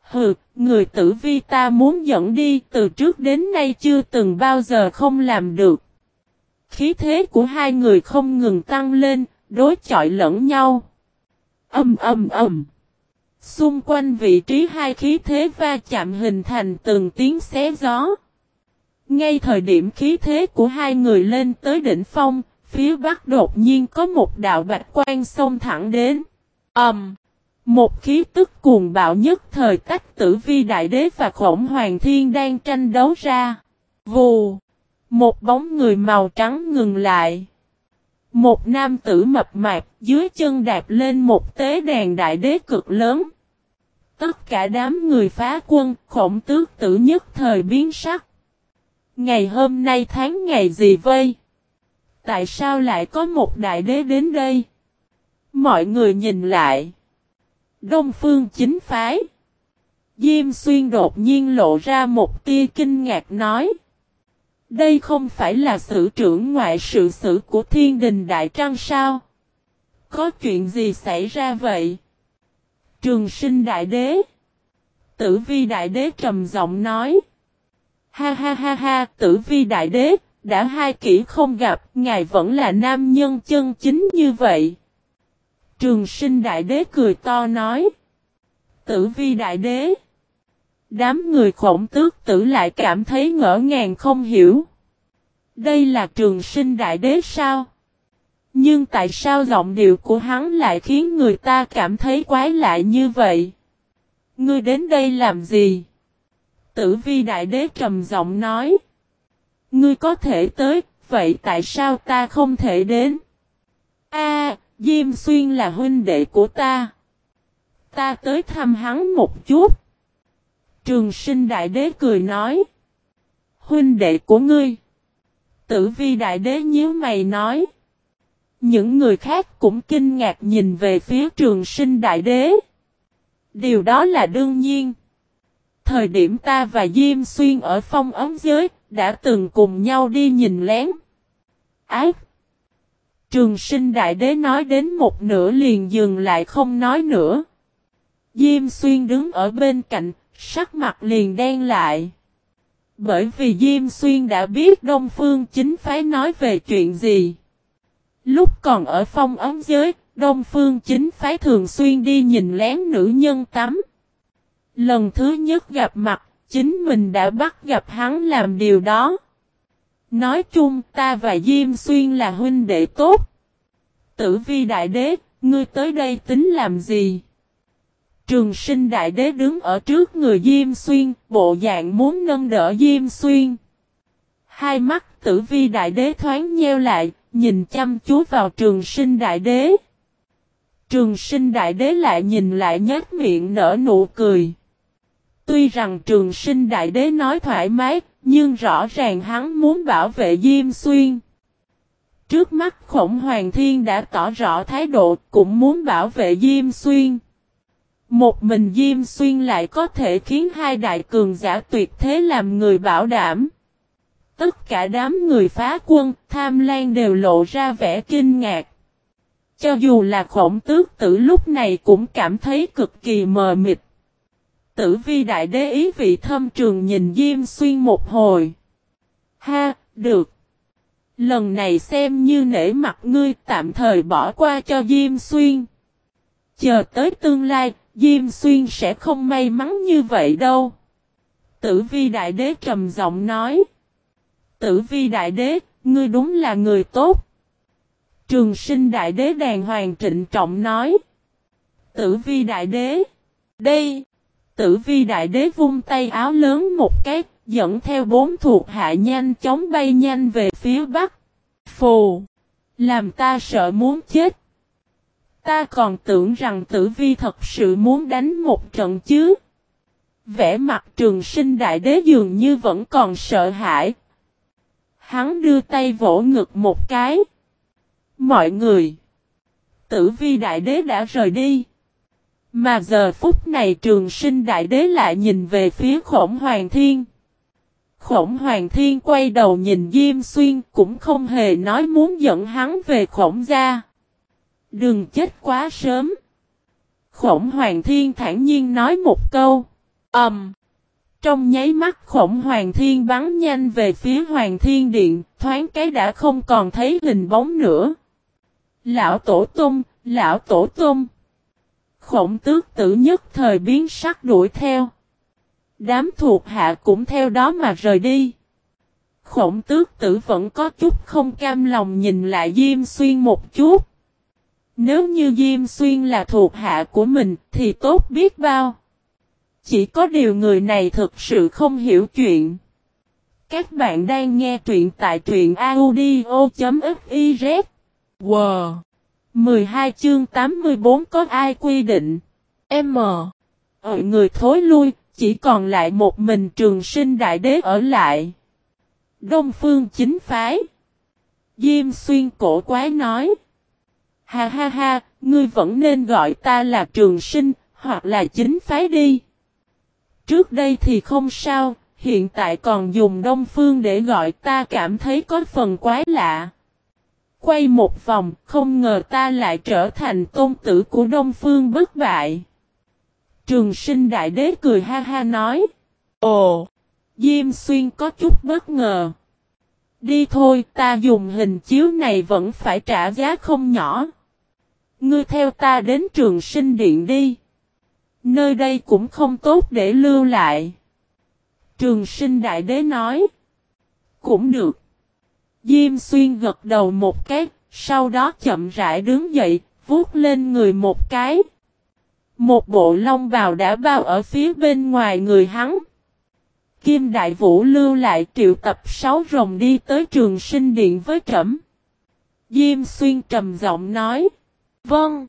Hừ, người tử vi ta muốn dẫn đi từ trước đến nay chưa từng bao giờ không làm được. Khí thế của hai người không ngừng tăng lên, đối chọi lẫn nhau. Âm âm âm. Xung quanh vị trí hai khí thế va chạm hình thành từng tiếng xé gió. Ngay thời điểm khí thế của hai người lên tới đỉnh phong, phía bắc đột nhiên có một đạo bạch quan xông thẳng đến. Ầm! Um, một khí tức cuồng bạo nhất thời tách tử vi đại đế và khổng hoàng thiên đang tranh đấu ra. Vù! Một bóng người màu trắng ngừng lại. Một nam tử mập mạp dưới chân đạp lên một tế đàn đại đế cực lớn. Tất cả đám người phá quân, khổng tước tử nhất thời biến sắc. Ngày hôm nay tháng ngày gì vây? Tại sao lại có một đại đế đến đây? Mọi người nhìn lại. Đông phương chính phái. Diêm xuyên đột nhiên lộ ra một tia kinh ngạc nói. Đây không phải là sự trưởng ngoại sự sử của thiên đình đại trăng sao? Có chuyện gì xảy ra vậy? Trường sinh đại đế. Tử vi đại đế trầm giọng nói. Ha ha ha ha, tử vi đại đế, đã hai kỷ không gặp, ngài vẫn là nam nhân chân chính như vậy. Trường sinh đại đế cười to nói. Tử vi đại đế. Đám người khổng tước tử lại cảm thấy ngỡ ngàng không hiểu. Đây là trường sinh đại đế sao? Nhưng tại sao giọng điệu của hắn lại khiến người ta cảm thấy quái lạ như vậy? Ngươi đến đây làm gì? Tử vi đại đế trầm giọng nói. Ngươi có thể tới, vậy tại sao ta không thể đến? A, Diêm Xuyên là huynh đệ của ta. Ta tới thăm hắn một chút. Trường sinh đại đế cười nói. Huynh đệ của ngươi. Tử vi đại đế nhíu mày nói. Những người khác cũng kinh ngạc nhìn về phía trường sinh đại đế. Điều đó là đương nhiên. Thời điểm ta và Diêm Xuyên ở phong ấm giới, đã từng cùng nhau đi nhìn lén. Ác! Trường sinh đại đế nói đến một nửa liền dừng lại không nói nữa. Diêm Xuyên đứng ở bên cạnh, sắc mặt liền đen lại. Bởi vì Diêm Xuyên đã biết Đông Phương chính phái nói về chuyện gì. Lúc còn ở phong ấm giới, Đông Phương chính phái thường xuyên đi nhìn lén nữ nhân tắm. Lần thứ nhất gặp mặt, chính mình đã bắt gặp hắn làm điều đó. Nói chung ta và Diêm Xuyên là huynh đệ tốt. Tử vi đại đế, ngươi tới đây tính làm gì? Trường sinh đại đế đứng ở trước người Diêm Xuyên, bộ dạng muốn nâng đỡ Diêm Xuyên. Hai mắt tử vi đại đế thoáng nheo lại, nhìn chăm chú vào trường sinh đại đế. Trường sinh đại đế lại nhìn lại nhếch miệng nở nụ cười. Tuy rằng trường sinh đại đế nói thoải mái, nhưng rõ ràng hắn muốn bảo vệ Diêm Xuyên. Trước mắt khổng hoàng thiên đã tỏ rõ thái độ cũng muốn bảo vệ Diêm Xuyên. Một mình Diêm Xuyên lại có thể khiến hai đại cường giả tuyệt thế làm người bảo đảm. Tất cả đám người phá quân, tham lan đều lộ ra vẻ kinh ngạc. Cho dù là khổng tước tử lúc này cũng cảm thấy cực kỳ mờ mịt. Tử vi đại đế ý vị thâm trường nhìn Diêm Xuyên một hồi. Ha, được. Lần này xem như nể mặt ngươi tạm thời bỏ qua cho Diêm Xuyên. Chờ tới tương lai, Diêm Xuyên sẽ không may mắn như vậy đâu. Tử vi đại đế trầm giọng nói. Tử vi đại đế, ngươi đúng là người tốt. Trường sinh đại đế đàng hoàng trịnh trọng nói. Tử vi đại đế. Đây. Tử vi đại đế vung tay áo lớn một cái, dẫn theo bốn thuộc hạ nhanh chóng bay nhanh về phía bắc. Phù. Làm ta sợ muốn chết. Ta còn tưởng rằng tử vi thật sự muốn đánh một trận chứ. Vẽ mặt trường sinh đại đế dường như vẫn còn sợ hãi. Hắn đưa tay vỗ ngực một cái. Mọi người. Tử vi đại đế đã rời đi. Mà giờ phút này trường sinh đại đế lại nhìn về phía khổng hoàng thiên. Khổng hoàng thiên quay đầu nhìn Diêm Xuyên cũng không hề nói muốn dẫn hắn về khổng gia. Đừng chết quá sớm. Khổng hoàng thiên thản nhiên nói một câu. Ẩm. Um. Trong nháy mắt khổng hoàng thiên bắn nhanh về phía hoàng thiên điện, thoáng cái đã không còn thấy hình bóng nữa. Lão tổ tung, lão tổ tung. Khổng tước tử nhất thời biến sắc đuổi theo. Đám thuộc hạ cũng theo đó mà rời đi. Khổng tước tử vẫn có chút không cam lòng nhìn lại Diêm Xuyên một chút. Nếu như Diêm Xuyên là thuộc hạ của mình thì tốt biết bao. Chỉ có điều người này thực sự không hiểu chuyện. Các bạn đang nghe truyện tại truyện audio.fiz. Wow! 12 chương 84 có ai quy định? M. Ở người thối lui, chỉ còn lại một mình trường sinh đại đế ở lại. Đông phương chính phái. Diêm xuyên cổ quái nói. Ha ha ha, ngươi vẫn nên gọi ta là trường sinh, hoặc là chính phái đi. Trước đây thì không sao, hiện tại còn dùng đông phương để gọi ta cảm thấy có phần quái lạ. Quay một vòng, không ngờ ta lại trở thành tôn tử của đông phương bất bại. Trường sinh đại đế cười ha ha nói. Ồ! Diêm xuyên có chút bất ngờ. Đi thôi, ta dùng hình chiếu này vẫn phải trả giá không nhỏ. Ngươi theo ta đến trường sinh điện đi. Nơi đây cũng không tốt để lưu lại. Trường sinh đại đế nói. Cũng được. Diêm xuyên gật đầu một cái, Sau đó chậm rãi đứng dậy, vuốt lên người một cái. Một bộ lông bào đã bao ở phía bên ngoài người hắn. Kim Đại Vũ lưu lại triệu tập sáu rồng đi tới trường sinh điện với trẫm. Diêm Xuyên trầm giọng nói. Vâng.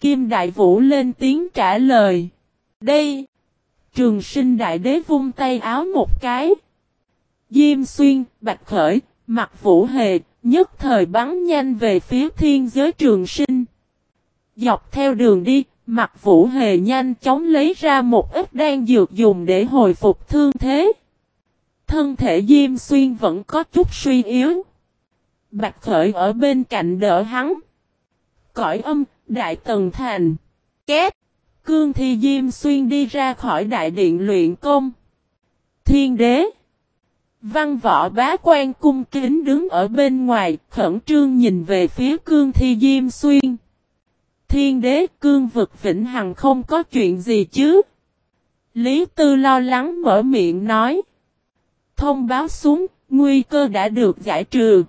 Kim Đại Vũ lên tiếng trả lời. Đây. Trường sinh đại đế vung tay áo một cái. Diêm Xuyên, Bạch Khởi, mặt Vũ Hề, nhất thời bắn nhanh về phía thiên giới trường sinh. Dọc theo đường đi, mặt Vũ Hề nhanh chóng lấy ra một ít đan dược dùng để hồi phục thương thế. Thân thể Diêm Xuyên vẫn có chút suy yếu. Bạch Khởi ở bên cạnh đỡ hắn. Cõi âm, Đại Tần Thành. Két. Cương Thi Diêm Xuyên đi ra khỏi đại điện luyện công. Thiên đế. Văn võ bá quan cung kính đứng ở bên ngoài, khẩn trương nhìn về phía cương thi Diêm Xuyên. Thiên đế cương vực vĩnh hằng không có chuyện gì chứ. Lý Tư lo lắng mở miệng nói. Thông báo xuống, nguy cơ đã được giải trừ.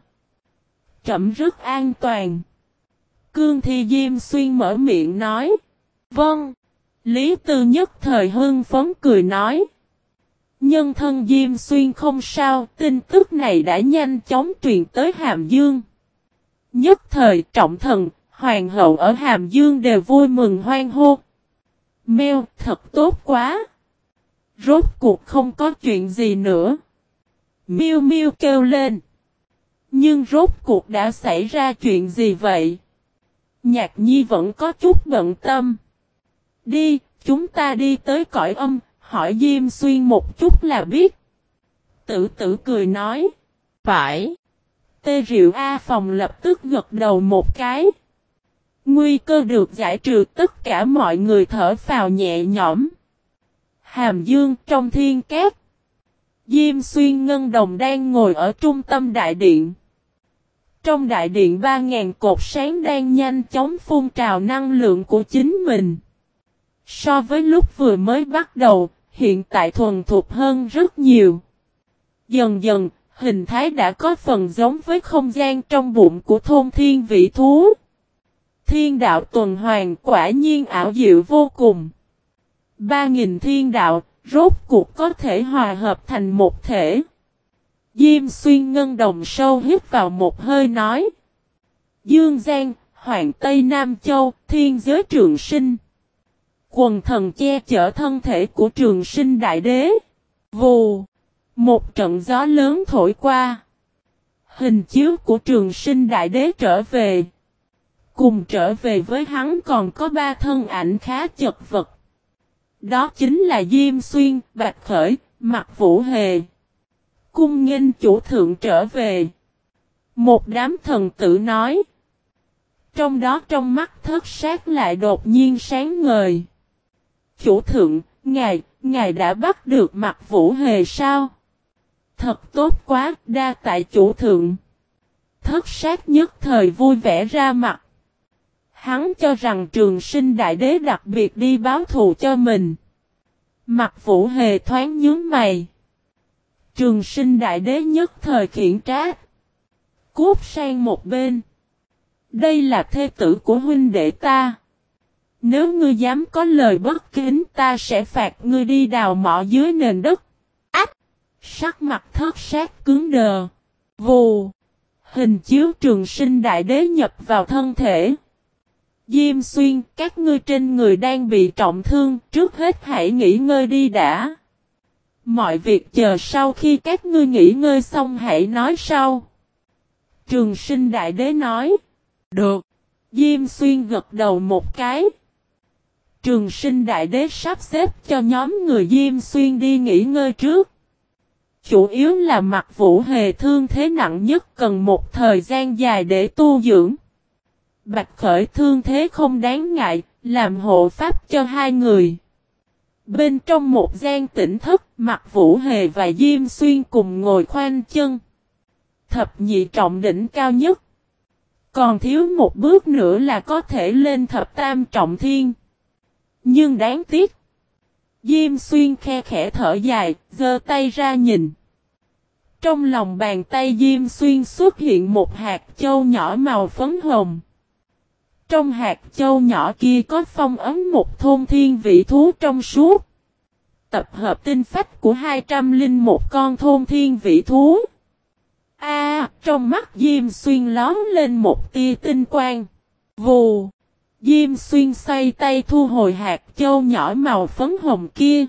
chậm rất an toàn. Cương Thi Diêm Xuyên mở miệng nói. Vâng. Lý Tư nhất thời hưng phấn cười nói. Nhân thân Diêm Xuyên không sao, tin tức này đã nhanh chóng truyền tới Hàm Dương. Nhất thời trọng thần, hoàng hậu ở Hàm Dương đều vui mừng hoan hô. Mèo, thật tốt quá. Rốt cuộc không có chuyện gì nữa. Miu Miu kêu lên. Nhưng rốt cuộc đã xảy ra chuyện gì vậy? Nhạc nhi vẫn có chút bận tâm. Đi, chúng ta đi tới cõi âm, hỏi Diêm Xuyên một chút là biết. Tử tử cười nói. Phải. Tê Rượu A phòng lập tức gật đầu một cái. Nguy cơ được giải trừ tất cả mọi người thở phào nhẹ nhõm. Hàm Dương trong thiên cát. Diêm Xuyên Ngân Đồng đang ngồi ở trung tâm đại điện. Trong đại điện 3.000 cột sáng đang nhanh chóng phun trào năng lượng của chính mình. So với lúc vừa mới bắt đầu, hiện tại thuần thục hơn rất nhiều. Dần dần, hình thái đã có phần giống với không gian trong bụng của thôn thiên vị thú. Thiên đạo tuần hoàn quả nhiên ảo diệu vô cùng. Ba nghìn thiên đạo, rốt cuộc có thể hòa hợp thành một thể. Diêm xuyên ngân đồng sâu hít vào một hơi nói. Dương Giang, Hoàng Tây Nam Châu, thiên giới trường sinh. Quần thần che chở thân thể của trường sinh đại đế. Vù. Một trận gió lớn thổi qua. Hình chiếu của trường sinh đại đế trở về. Cùng trở về với hắn còn có ba thân ảnh khá chật vật. Đó chính là Diêm Xuyên, Bạch Khởi, Mặt Vũ Hề. Cung nghênh chủ thượng trở về. Một đám thần tử nói. Trong đó trong mắt thất sát lại đột nhiên sáng ngời. Chủ thượng, ngài, ngài đã bắt được mặt vũ hề sao? Thật tốt quá, đa tại chủ thượng. Thất sát nhất thời vui vẻ ra mặt. Hắn cho rằng trường sinh đại đế đặc biệt đi báo thù cho mình. Mặt vũ hề thoáng nhướng mày. Trường sinh đại đế nhất thời khiển trát. Cút sang một bên. Đây là thê tử của huynh đệ ta. Nếu ngươi dám có lời bất kính ta sẽ phạt ngươi đi đào mỏ dưới nền đất. Ách! Sắc mặt thất sát cứng đờ. Vù! Hình chiếu trường sinh đại đế nhập vào thân thể. Diêm xuyên, các ngươi trên người đang bị trọng thương, trước hết hãy nghỉ ngơi đi đã. Mọi việc chờ sau khi các ngươi nghỉ ngơi xong hãy nói sau. Trường sinh đại đế nói. Được. Diêm xuyên gật đầu một cái. Trường sinh đại đế sắp xếp cho nhóm người Diêm Xuyên đi nghỉ ngơi trước. Chủ yếu là mặt vũ hề thương thế nặng nhất cần một thời gian dài để tu dưỡng. Bạch khởi thương thế không đáng ngại, làm hộ pháp cho hai người. Bên trong một gian tỉnh thức, mặt vũ hề và Diêm Xuyên cùng ngồi khoanh chân. Thập nhị trọng đỉnh cao nhất. Còn thiếu một bước nữa là có thể lên thập tam trọng thiên. Nhưng đáng tiếc. Diêm xuyên khe khẽ thở dài, giơ tay ra nhìn. Trong lòng bàn tay Diêm Xuyên xuất hiện một hạt châu nhỏ màu phấn hồng. Trong hạt châu nhỏ kia có phong ấn một thôn thiên vị thú trong suốt. Tập hợp tinh phách của 201 con thôn thiên vị thú. A, trong mắt Diêm Xuyên lón lên một tia tinh quang. Vù. Diêm Xuyên xoay tay thu hồi hạt châu nhỏ màu phấn hồng kia.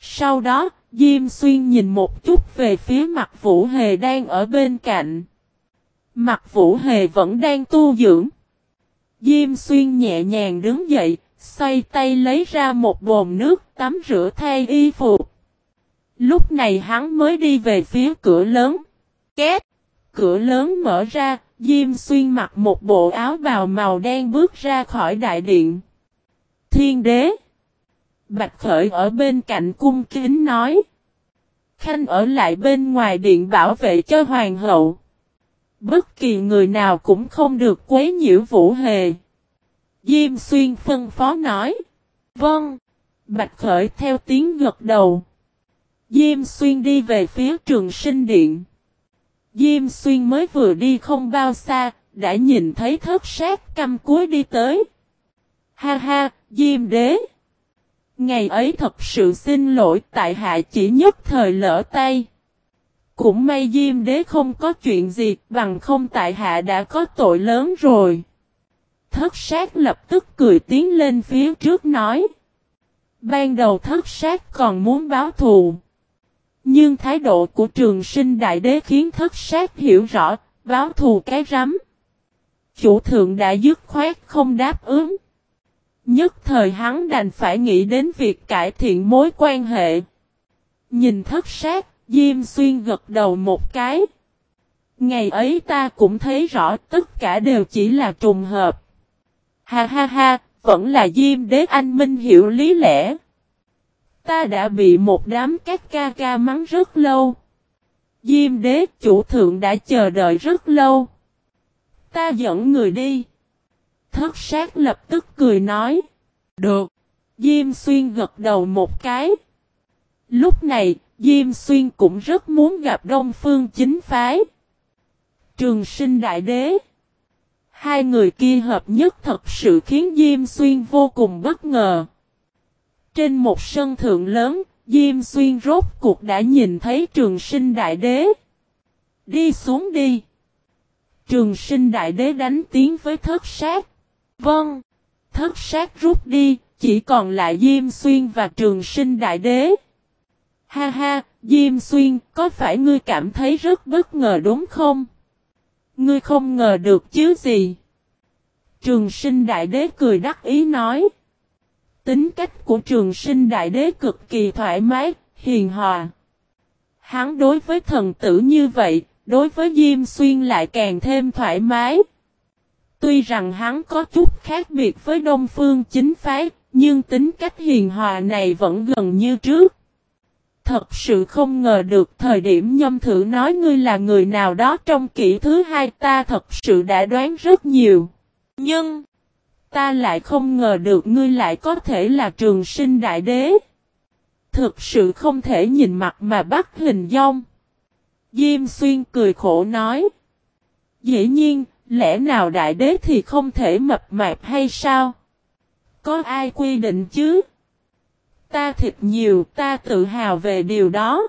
Sau đó, Diêm Xuyên nhìn một chút về phía mặt Vũ Hề đang ở bên cạnh. Mặt Vũ Hề vẫn đang tu dưỡng. Diêm Xuyên nhẹ nhàng đứng dậy, xoay tay lấy ra một bồn nước tắm rửa thay y phục. Lúc này hắn mới đi về phía cửa lớn. Két! Cửa lớn mở ra, Diêm Xuyên mặc một bộ áo bào màu đen bước ra khỏi đại điện. Thiên đế! Bạch Khởi ở bên cạnh cung kính nói. Khanh ở lại bên ngoài điện bảo vệ cho hoàng hậu. Bất kỳ người nào cũng không được quấy nhiễu vũ hề. Diêm xuyên phân phó nói. Vâng. Bạch Khởi theo tiếng gật đầu. Diêm xuyên đi về phía trường sinh điện. Diêm xuyên mới vừa đi không bao xa, đã nhìn thấy thất sát căm cuối đi tới. Ha ha, Diêm đế. Ngày ấy thật sự xin lỗi tại hạ chỉ nhất thời lỡ tay. Cũng may Diêm đế không có chuyện gì bằng không tại hạ đã có tội lớn rồi. Thất sát lập tức cười tiến lên phía trước nói. Ban đầu thất sát còn muốn báo thù. Nhưng thái độ của trường sinh đại đế khiến thất sát hiểu rõ, báo thù cái rắm. Chủ thượng đã dứt khoát không đáp ứng. Nhất thời hắn đành phải nghĩ đến việc cải thiện mối quan hệ. Nhìn thất sát, Diêm Xuyên gật đầu một cái. Ngày ấy ta cũng thấy rõ tất cả đều chỉ là trùng hợp. Ha ha ha, vẫn là Diêm Đế Anh Minh hiểu lý lẽ. Ta đã bị một đám các ca ca mắng rất lâu. Diêm Đế chủ thượng đã chờ đợi rất lâu. Ta dẫn người đi. Thất sát lập tức cười nói. Được. Diêm Xuyên gật đầu một cái. Lúc này, Diêm Xuyên cũng rất muốn gặp Đông Phương chính phái. Trường sinh đại đế. Hai người kia hợp nhất thật sự khiến Diêm Xuyên vô cùng bất ngờ. Trên một sân thượng lớn, Diêm Xuyên rốt cuộc đã nhìn thấy trường sinh đại đế. Đi xuống đi. Trường sinh đại đế đánh tiếng với thất sát. Vâng. Thất sát rút đi, chỉ còn lại Diêm Xuyên và trường sinh đại đế. Ha ha, Diêm Xuyên, có phải ngươi cảm thấy rất bất ngờ đúng không? Ngươi không ngờ được chứ gì? Trường sinh đại đế cười đắc ý nói. Tính cách của trường sinh đại đế cực kỳ thoải mái, hiền hòa. Hắn đối với thần tử như vậy, đối với Diêm Xuyên lại càng thêm thoải mái. Tuy rằng hắn có chút khác biệt với Đông Phương chính phái, nhưng tính cách hiền hòa này vẫn gần như trước. Thật sự không ngờ được thời điểm nhâm thử nói ngươi là người nào đó trong kỷ thứ hai ta thật sự đã đoán rất nhiều. Nhưng, ta lại không ngờ được ngươi lại có thể là trường sinh đại đế. Thực sự không thể nhìn mặt mà bắt hình dong. Diêm xuyên cười khổ nói. Dĩ nhiên, Lẽ nào đại đế thì không thể mập mạp hay sao? Có ai quy định chứ? Ta thịt nhiều, ta tự hào về điều đó.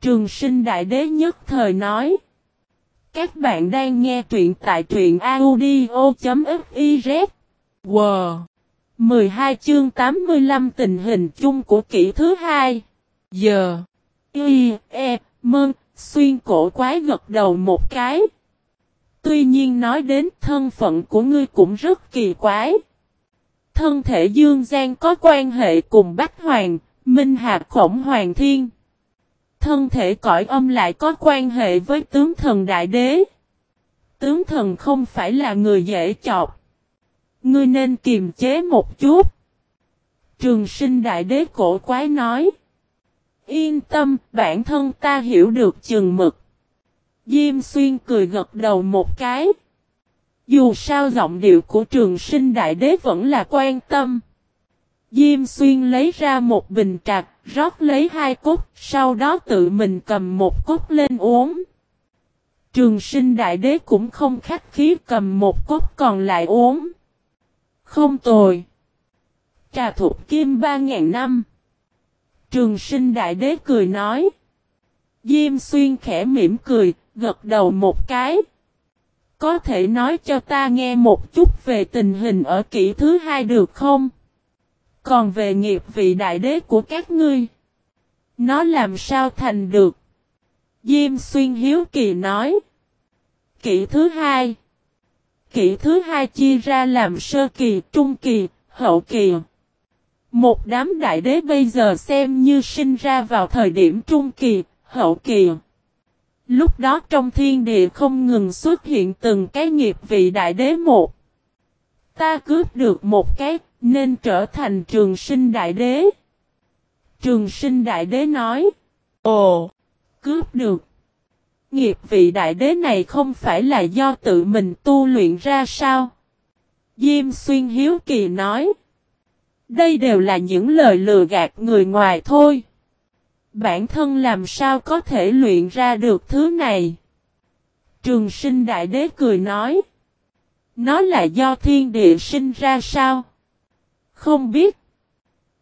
Trường sinh đại đế nhất thời nói. Các bạn đang nghe truyện tại truyện audio.fiz. Wow! 12 chương 85 tình hình chung của kỷ thứ hai. Giờ. Y, E, Mơn, xuyên cổ quái gật đầu một cái. Tuy nhiên nói đến thân phận của ngươi cũng rất kỳ quái. Thân thể Dương Giang có quan hệ cùng Bách Hoàng, Minh Hạc Khổng Hoàng Thiên. Thân thể cõi âm lại có quan hệ với tướng thần Đại Đế. Tướng thần không phải là người dễ chọc. Ngươi nên kiềm chế một chút. Trường sinh Đại Đế cổ quái nói. Yên tâm, bản thân ta hiểu được chừng mực. Diêm xuyên cười gật đầu một cái. Dù sao giọng điệu của trường sinh đại đế vẫn là quan tâm. Diêm xuyên lấy ra một bình trạc, rót lấy hai cốc, sau đó tự mình cầm một cốc lên uống. Trường sinh đại đế cũng không khách khí cầm một cốc còn lại uống. Không tồi. Trà thuộc kim ba ngàn năm. Trường sinh đại đế cười nói. Diêm xuyên khẽ mỉm cười, gật đầu một cái. Có thể nói cho ta nghe một chút về tình hình ở kỷ thứ hai được không? Còn về nghiệp vị đại đế của các ngươi. Nó làm sao thành được? Diêm xuyên hiếu kỳ nói. Kỷ thứ hai. Kỷ thứ hai chia ra làm sơ kỳ, trung kỳ, hậu kỳ. Một đám đại đế bây giờ xem như sinh ra vào thời điểm trung kỳ, hậu kỳ. Lúc đó trong thiên địa không ngừng xuất hiện từng cái nghiệp vị đại đế một. Ta cướp được một cái, nên trở thành trường sinh đại đế. Trường sinh đại đế nói. Ồ, cướp được. Nghiệp vị đại đế này không phải là do tự mình tu luyện ra sao? Diêm xuyên hiếu kỳ nói. Đây đều là những lời lừa gạt người ngoài thôi. Bản thân làm sao có thể luyện ra được thứ này? Trường sinh đại đế cười nói. Nó là do thiên địa sinh ra sao? Không biết.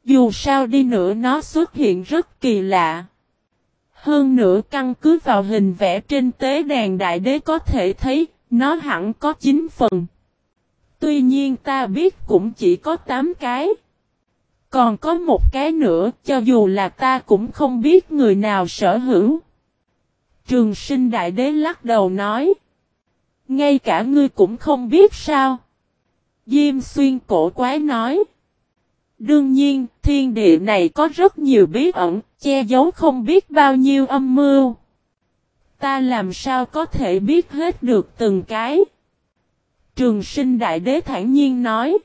Dù sao đi nữa nó xuất hiện rất kỳ lạ. Hơn nữa căn cứ vào hình vẽ trên tế đàn đại đế có thể thấy, nó hẳn có 9 phần. Tuy nhiên ta biết cũng chỉ có 8 cái. Còn có một cái nữa, cho dù là ta cũng không biết người nào sở hữu. Trường sinh đại đế lắc đầu nói. Ngay cả ngươi cũng không biết sao. Diêm xuyên cổ quái nói. Đương nhiên, thiên địa này có rất nhiều bí ẩn, che giấu không biết bao nhiêu âm mưu. Ta làm sao có thể biết hết được từng cái? Trường sinh đại đế thản nhiên nói.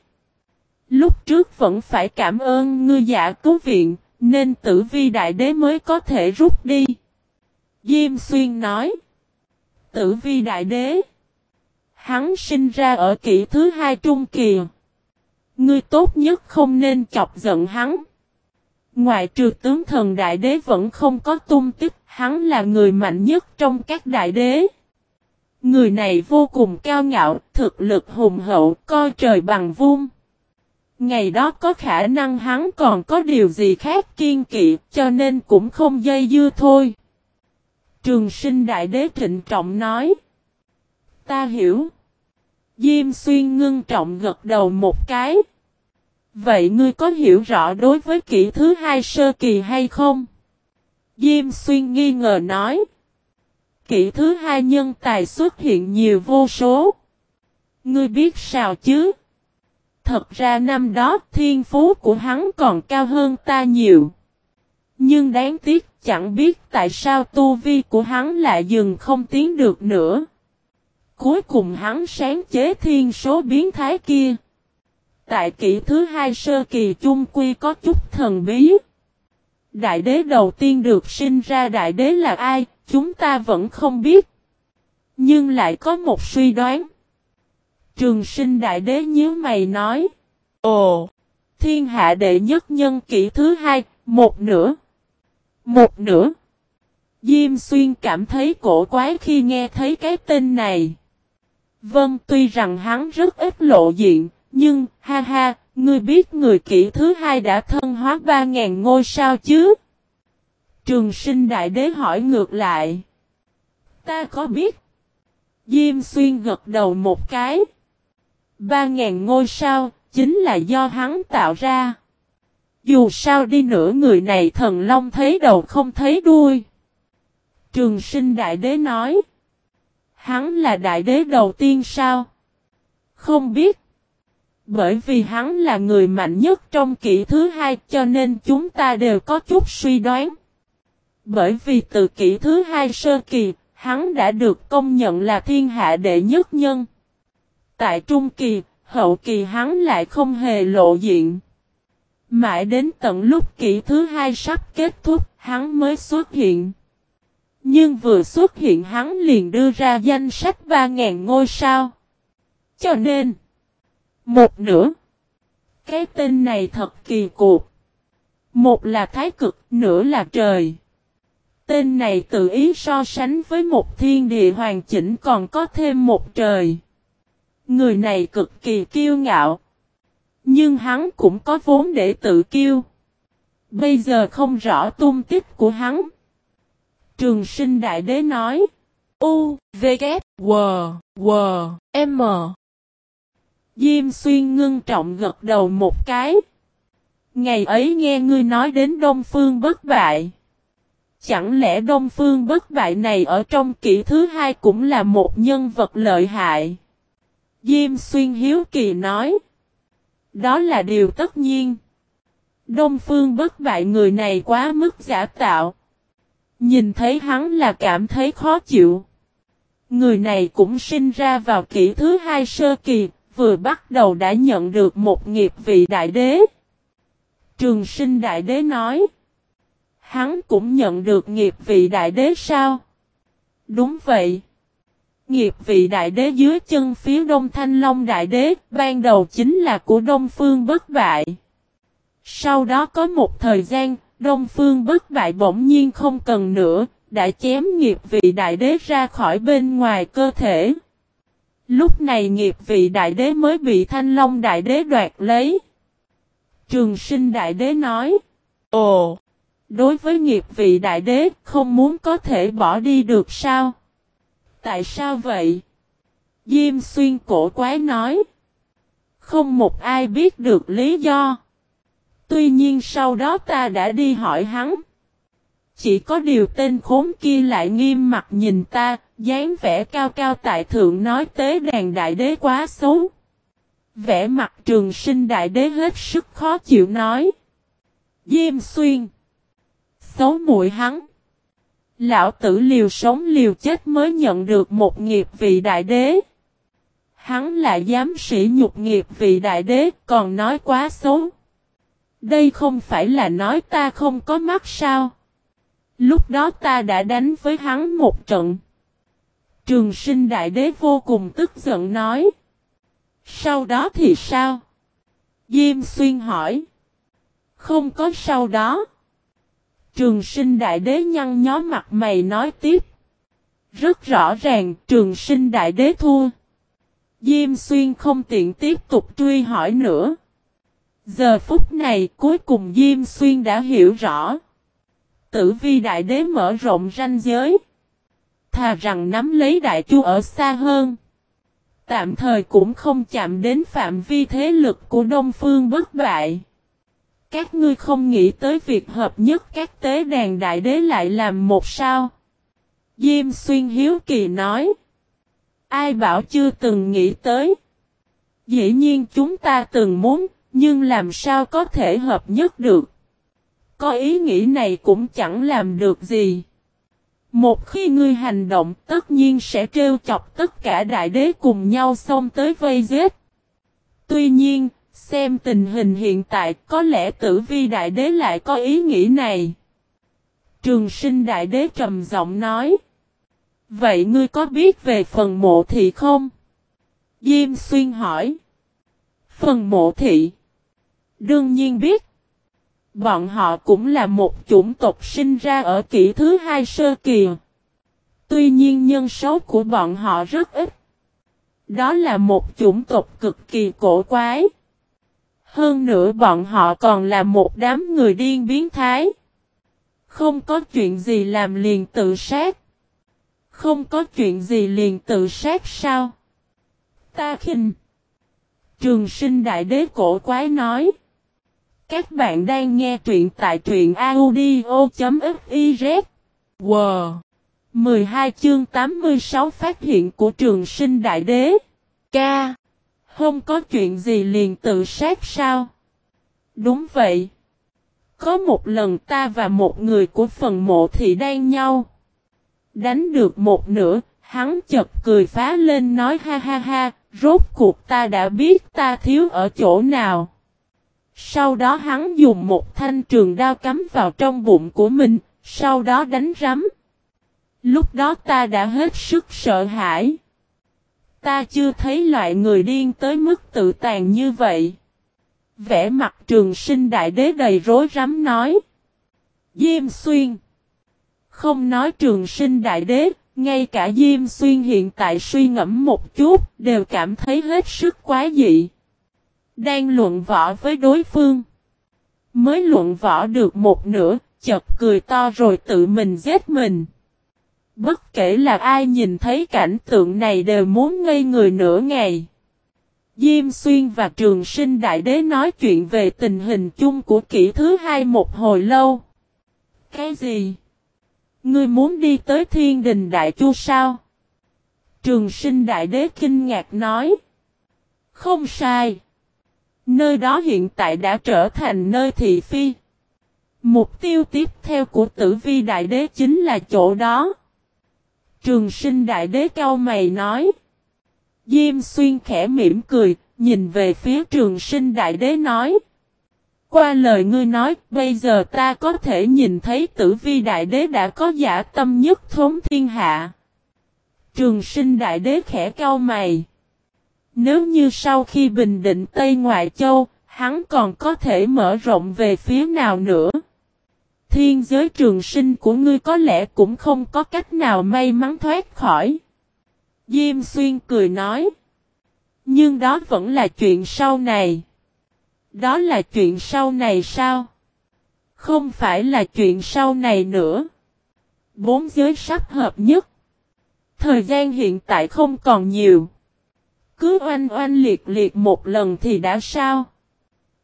Lúc trước vẫn phải cảm ơn ngư giả cứu viện, nên tử vi đại đế mới có thể rút đi. Diêm xuyên nói. Tử vi đại đế. Hắn sinh ra ở kỷ thứ hai trung kỳ. Ngươi tốt nhất không nên chọc giận hắn. Ngoài trừ tướng thần đại đế vẫn không có tung tích, hắn là người mạnh nhất trong các đại đế. Người này vô cùng cao ngạo, thực lực hùng hậu, coi trời bằng vuông. Ngày đó có khả năng hắn còn có điều gì khác kiên kỵ, cho nên cũng không dây dưa thôi. Trường sinh đại đế trịnh trọng nói. Ta hiểu. Diêm xuyên ngưng trọng gật đầu một cái. Vậy ngươi có hiểu rõ đối với kỷ thứ hai sơ kỳ hay không? Diêm xuyên nghi ngờ nói. Kỷ thứ hai nhân tài xuất hiện nhiều vô số. Ngươi biết sao chứ? Thật ra năm đó thiên phú của hắn còn cao hơn ta nhiều. Nhưng đáng tiếc chẳng biết tại sao tu vi của hắn lại dừng không tiến được nữa. Cuối cùng hắn sáng chế thiên số biến thái kia. Tại kỷ thứ hai sơ kỳ chung quy có chút thần bí. Đại đế đầu tiên được sinh ra đại đế là ai, chúng ta vẫn không biết. Nhưng lại có một suy đoán. Trường sinh đại đế nhớ mày nói. Ồ, thiên hạ đệ nhất nhân kỷ thứ hai, một nửa. Một nửa. Diêm xuyên cảm thấy cổ quái khi nghe thấy cái tên này. Vâng, tuy rằng hắn rất ít lộ diện, nhưng, ha ha, ngươi biết người kỷ thứ hai đã thân hóa ba ngàn ngôi sao chứ? Trường sinh đại đế hỏi ngược lại. Ta có biết. Diêm xuyên gật đầu một cái. Ba ngàn ngôi sao, chính là do hắn tạo ra. Dù sao đi nữa người này thần long thấy đầu không thấy đuôi. Trường sinh đại đế nói. Hắn là đại đế đầu tiên sao? Không biết. Bởi vì hắn là người mạnh nhất trong kỷ thứ hai cho nên chúng ta đều có chút suy đoán. Bởi vì từ kỷ thứ hai sơ kỳ, hắn đã được công nhận là thiên hạ đệ nhất nhân. Tại trung kỳ, hậu kỳ hắn lại không hề lộ diện. Mãi đến tận lúc kỷ thứ hai sắp kết thúc, hắn mới xuất hiện. Nhưng vừa xuất hiện hắn liền đưa ra danh sách 3.000 ngôi sao. Cho nên, một nửa. Cái tên này thật kỳ cục. Một là thái cực, nửa là trời. Tên này tự ý so sánh với một thiên địa hoàn chỉnh còn có thêm một trời. Người này cực kỳ kiêu ngạo. Nhưng hắn cũng có vốn để tự kiêu. Bây giờ không rõ tung tích của hắn. Trường sinh đại đế nói. U, V, K, W, W, M. Diêm xuyên ngưng trọng gật đầu một cái. Ngày ấy nghe ngươi nói đến Đông Phương bất bại. Chẳng lẽ Đông Phương bất bại này ở trong kỷ thứ hai cũng là một nhân vật lợi hại? Diêm xuyên hiếu kỳ nói. Đó là điều tất nhiên. Đông Phương bất bại người này quá mức giả tạo. Nhìn thấy hắn là cảm thấy khó chịu. Người này cũng sinh ra vào kỷ thứ hai sơ kỳ, vừa bắt đầu đã nhận được một nghiệp vị đại đế. Trường sinh đại đế nói. Hắn cũng nhận được nghiệp vị đại đế sao? Đúng vậy. Nghiệp vị đại đế dưới chân phía đông thanh long đại đế, ban đầu chính là của đông phương bất bại. Sau đó có một thời gian, đông phương bất bại bỗng nhiên không cần nữa, đã chém nghiệp vị đại đế ra khỏi bên ngoài cơ thể. Lúc này nghiệp vị đại đế mới bị thanh long đại đế đoạt lấy. Trường sinh đại đế nói, Ồ, đối với nghiệp vị đại đế không muốn có thể bỏ đi được sao? Tại sao vậy? Diêm xuyên cổ quái nói. Không một ai biết được lý do. Tuy nhiên sau đó ta đã đi hỏi hắn. Chỉ có điều tên khốn kia lại nghiêm mặt nhìn ta, dáng vẻ cao cao tại thượng nói tế đàn đại đế quá xấu. Vẻ mặt trường sinh đại đế hết sức khó chịu nói. Diêm xuyên. Xấu mũi hắn. Lão tử liều sống liều chết mới nhận được một nghiệp vị đại đế. Hắn là dám sĩ nhục nghiệp vị đại đế, còn nói quá xấu. Đây không phải là nói ta không có mắt sao. Lúc đó ta đã đánh với hắn một trận. Trường sinh đại đế vô cùng tức giận nói. Sau đó thì sao? Diêm xuyên hỏi. Không có sau đó. Trường sinh đại đế nhăn nhó mặt mày nói tiếp. Rất rõ ràng, trường sinh đại đế thua. Diêm xuyên không tiện tiếp tục truy hỏi nữa. Giờ phút này, cuối cùng Diêm xuyên đã hiểu rõ. Tử vi đại đế mở rộng ranh giới. Thà rằng nắm lấy đại chu ở xa hơn. Tạm thời cũng không chạm đến phạm vi thế lực của Đông Phương bất bại. Các ngươi không nghĩ tới việc hợp nhất các tế đàn đại đế lại làm một sao. Diêm xuyên hiếu kỳ nói. Ai bảo chưa từng nghĩ tới. Dĩ nhiên chúng ta từng muốn, nhưng làm sao có thể hợp nhất được. Có ý nghĩ này cũng chẳng làm được gì. Một khi ngươi hành động tất nhiên sẽ trêu chọc tất cả đại đế cùng nhau xông tới vây giết. Tuy nhiên, xem tình hình hiện tại, có lẽ tử vi đại đế lại có ý nghĩ này. Trường sinh đại đế trầm giọng nói. Vậy ngươi có biết về phần mộ thị không? Diêm xuyên hỏi. Phần mộ thị. Đương nhiên biết. Bọn họ cũng là một chủng tộc sinh ra ở kỷ thứ hai sơ kỳ. Tuy nhiên nhân số của bọn họ rất ít. Đó là một chủng tộc cực kỳ cổ quái. Hơn nữa bọn họ còn là một đám người điên biến thái. Không có chuyện gì làm liền tự sát. Không có chuyện gì liền tự sát sao? Ta khinh. Trường sinh đại đế cổ quái nói. Các bạn đang nghe truyện tại truyện audio.fiz. Wow! 12 chương 86 phát hiện của trường sinh đại đế. Ca! Không có chuyện gì liền tự sát sao? Đúng vậy. Có một lần ta và một người của phần mộ thì đang nhau. Đánh được một nửa, hắn chật cười phá lên nói ha ha ha, rốt cuộc ta đã biết ta thiếu ở chỗ nào. Sau đó hắn dùng một thanh trường đao cắm vào trong bụng của mình, sau đó đánh rắm. Lúc đó ta đã hết sức sợ hãi. Ta chưa thấy loại người điên tới mức tự tàn như vậy. Vẽ mặt trường sinh đại đế đầy rối rắm nói. Diêm xuyên. Không nói trường sinh đại đế, ngay cả Diêm Xuyên hiện tại suy ngẫm một chút, đều cảm thấy hết sức quá dị. Đang luận võ với đối phương. Mới luận võ được một nửa, chật cười to rồi tự mình giết mình. Bất kể là ai nhìn thấy cảnh tượng này đều muốn ngây người nửa ngày. Diêm Xuyên và Trường Sinh Đại Đế nói chuyện về tình hình chung của kỷ thứ hai một hồi lâu. Cái gì? Ngươi muốn đi tới thiên đình Đại Chu sao? Trường Sinh Đại Đế kinh ngạc nói. Không sai. Nơi đó hiện tại đã trở thành nơi thị phi. Mục tiêu tiếp theo của tử vi đại đế chính là chỗ đó. Trường sinh đại đế cao mày nói. Diêm xuyên khẽ mỉm cười, nhìn về phía trường sinh đại đế nói. Qua lời ngươi nói, bây giờ ta có thể nhìn thấy tử vi đại đế đã có giả tâm nhất thốn thiên hạ. Trường sinh đại đế khẽ cao mày. Nếu như sau khi bình định Tây Ngoại Châu, hắn còn có thể mở rộng về phía nào nữa? Thiên giới trường sinh của ngươi có lẽ cũng không có cách nào may mắn thoát khỏi. Diêm xuyên cười nói. Nhưng đó vẫn là chuyện sau này. Đó là chuyện sau này sao? Không phải là chuyện sau này nữa. Bốn giới sắp hợp nhất. Thời gian hiện tại không còn nhiều. Cứ oanh oanh liệt liệt một lần thì đã sao?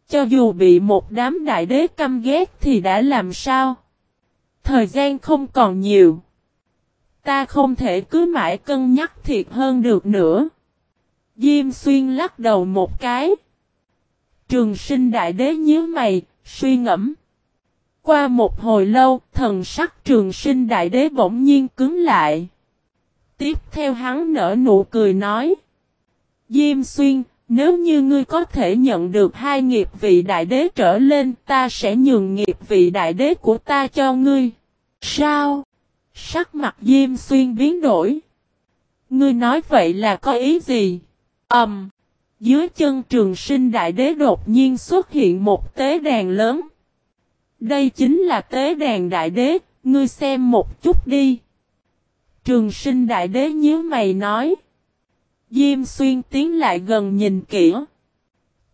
Cho dù bị một đám đại đế căm ghét thì đã làm sao? Thời gian không còn nhiều. Ta không thể cứ mãi cân nhắc thiệt hơn được nữa. Diêm xuyên lắc đầu một cái. Trường sinh đại đế nhớ mày, suy ngẫm. Qua một hồi lâu, thần sắc trường sinh đại đế bỗng nhiên cứng lại. Tiếp theo hắn nở nụ cười nói. Diêm xuyên, nếu như ngươi có thể nhận được hai nghiệp vị đại đế trở lên, ta sẽ nhường nghiệp vị đại đế của ta cho ngươi. Sao? Sắc mặt Diêm Xuyên biến đổi. Ngươi nói vậy là có ý gì? Ẩm. Um, dưới chân trường sinh đại đế đột nhiên xuất hiện một tế đàn lớn. Đây chính là tế đàn đại đế, ngươi xem một chút đi. Trường sinh đại đế nhíu mày nói. Diêm xuyên tiến lại gần nhìn kỹ.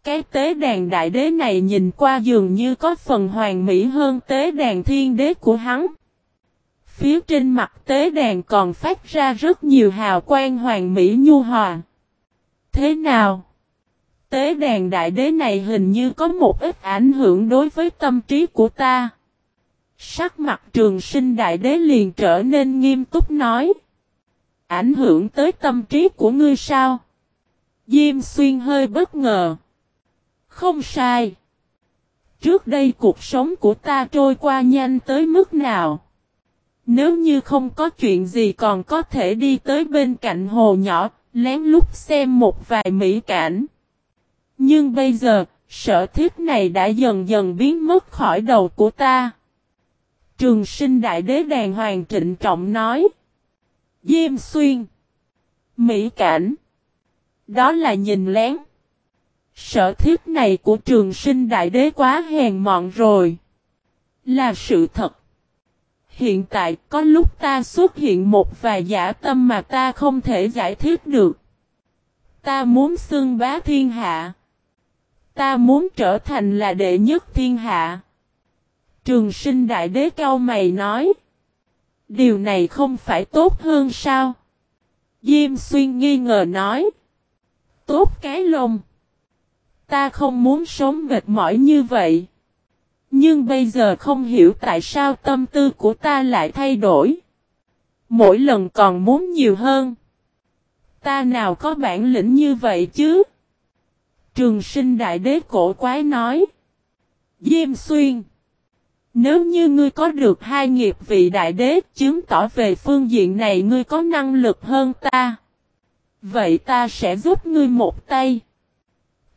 Cái tế đàn đại đế này nhìn qua dường như có phần hoàn mỹ hơn tế đàn thiên đế của hắn. Phía trên mặt tế đàn còn phát ra rất nhiều hào quang hoàn mỹ nhu hòa. Thế nào? Tế đàn đại đế này hình như có một ít ảnh hưởng đối với tâm trí của ta. Sắc mặt trường sinh đại đế liền trở nên nghiêm túc nói. Ảnh hưởng tới tâm trí của ngươi sao? Diêm xuyên hơi bất ngờ. Không sai. Trước đây cuộc sống của ta trôi qua nhanh tới mức nào? Nếu như không có chuyện gì còn có thể đi tới bên cạnh hồ nhỏ, lén lút xem một vài mỹ cảnh. Nhưng bây giờ, sở thiết này đã dần dần biến mất khỏi đầu của ta. Trường sinh đại đế đàn hoàng trịnh trọng nói. Diêm xuyên. Mỹ cảnh. Đó là nhìn lén. Sở thiết này của trường sinh đại đế quá hèn mọn rồi. Là sự thật. Hiện tại có lúc ta xuất hiện một vài giả tâm mà ta không thể giải thích được. Ta muốn xưng bá thiên hạ. Ta muốn trở thành là đệ nhất thiên hạ. Trường sinh đại đế cao mày nói. Điều này không phải tốt hơn sao? Diêm xuyên nghi ngờ nói. Tốt cái lông. Ta không muốn sống mệt mỏi như vậy. Nhưng bây giờ không hiểu tại sao tâm tư của ta lại thay đổi. Mỗi lần còn muốn nhiều hơn. Ta nào có bản lĩnh như vậy chứ? Trường sinh đại đế cổ quái nói. Diêm xuyên. Nếu như ngươi có được hai nghiệp vị đại đế chứng tỏ về phương diện này ngươi có năng lực hơn ta. Vậy ta sẽ giúp ngươi một tay.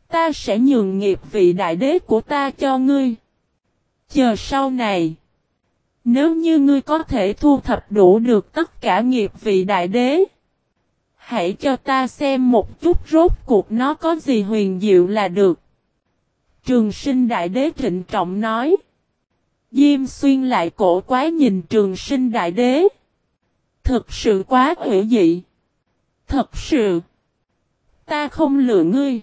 Ta sẽ nhường nghiệp vị đại đế của ta cho ngươi. Chờ sau này. Nếu như ngươi có thể thu thập đủ được tất cả nghiệp vị đại đế. Hãy cho ta xem một chút rốt cuộc nó có gì huyền diệu là được. Trường sinh đại đế trịnh trọng nói. Diêm xuyên lại cổ quái nhìn trường sinh đại đế. thật sự quá hữu dị. Thật sự. Ta không lừa ngươi.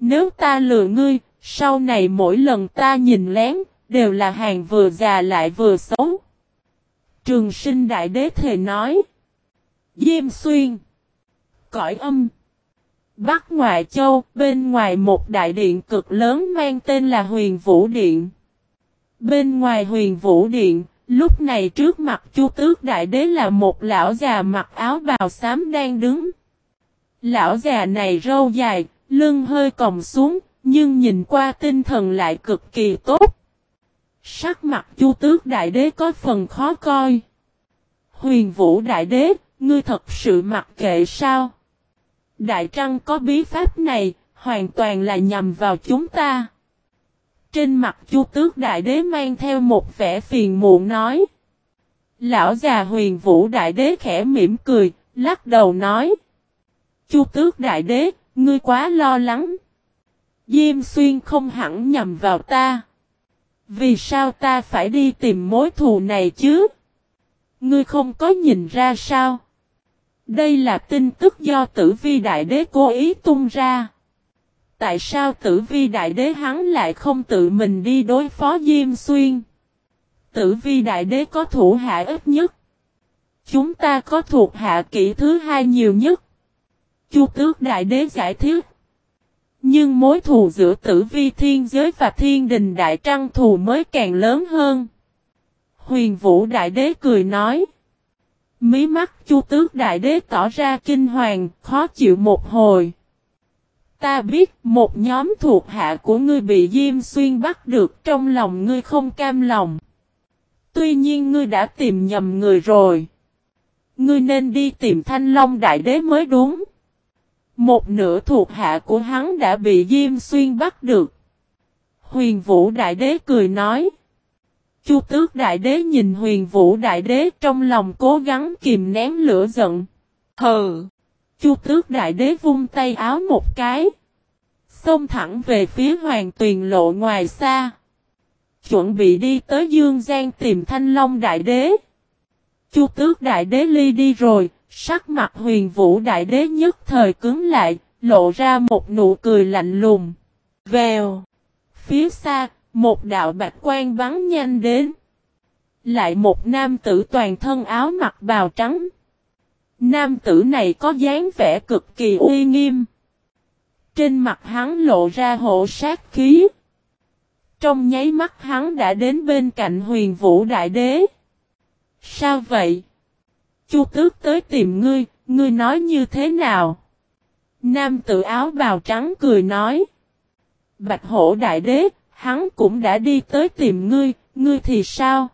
Nếu ta lừa ngươi, sau này mỗi lần ta nhìn lén, đều là hàng vừa già lại vừa xấu. Trường sinh đại đế thề nói. Diêm xuyên. Cõi âm. Bắc ngoại châu, bên ngoài một đại điện cực lớn mang tên là huyền vũ điện. Bên ngoài huyền vũ điện, lúc này trước mặt chu tước đại đế là một lão già mặc áo bào xám đang đứng. Lão già này râu dài, lưng hơi còng xuống, nhưng nhìn qua tinh thần lại cực kỳ tốt. Sắc mặt chu tước đại đế có phần khó coi. Huyền vũ đại đế, ngươi thật sự mặc kệ sao? Đại Trăng có bí pháp này, hoàn toàn là nhằm vào chúng ta. Trên mặt Chu Tước Đại Đế mang theo một vẻ phiền muộn nói. Lão già huyền vũ Đại Đế khẽ mỉm cười, lắc đầu nói. Chu Tước Đại Đế, ngươi quá lo lắng. Diêm xuyên không hẳn nhằm vào ta. Vì sao ta phải đi tìm mối thù này chứ? Ngươi không có nhìn ra sao? Đây là tin tức do tử vi đại đế cố ý tung ra. Tại sao tử vi đại đế hắn lại không tự mình đi đối phó Diêm Xuyên? Tử vi đại đế có thủ hạ ít nhất. Chúng ta có thuộc hạ kỹ thứ hai nhiều nhất. Chu tước đại đế giải thích. Nhưng mối thù giữa tử vi thiên giới và thiên đình đại trăng thù mới càng lớn hơn. Huyền vũ đại đế cười nói. Mí mắt chu tước đại đế tỏ ra kinh hoàng, khó chịu một hồi. Ta biết một nhóm thuộc hạ của ngươi bị Diêm Xuyên bắt được trong lòng ngươi không cam lòng. Tuy nhiên ngươi đã tìm nhầm người rồi. Ngươi nên đi tìm Thanh Long Đại Đế mới đúng. Một nửa thuộc hạ của hắn đã bị Diêm Xuyên bắt được. Huyền Vũ Đại Đế cười nói. Chu tước đại đế nhìn huyền vũ đại đế trong lòng cố gắng kìm nén lửa giận. Hừ! Chu tước đại đế vung tay áo một cái. Xông thẳng về phía hoàng tuyền lộ ngoài xa. Chuẩn bị đi tới Dương Giang tìm thanh long đại đế. Chu tước đại đế ly đi rồi, sắc mặt huyền vũ đại đế nhất thời cứng lại, lộ ra một nụ cười lạnh lùng. Vèo! Phía xa, một đạo bạch quan bắn nhanh đến. Lại một nam tử toàn thân áo mặc bào trắng. Nam tử này có dáng vẻ cực kỳ uy nghiêm. Trên mặt hắn lộ ra hộ sát khí. Trong nháy mắt hắn đã đến bên cạnh huyền vũ đại đế. Sao vậy? Chu tước tới tìm ngươi, ngươi nói như thế nào? Nam tử áo bào trắng cười nói. Bạch hổ đại đế, Hắn cũng đã đi tới tìm ngươi, ngươi thì sao?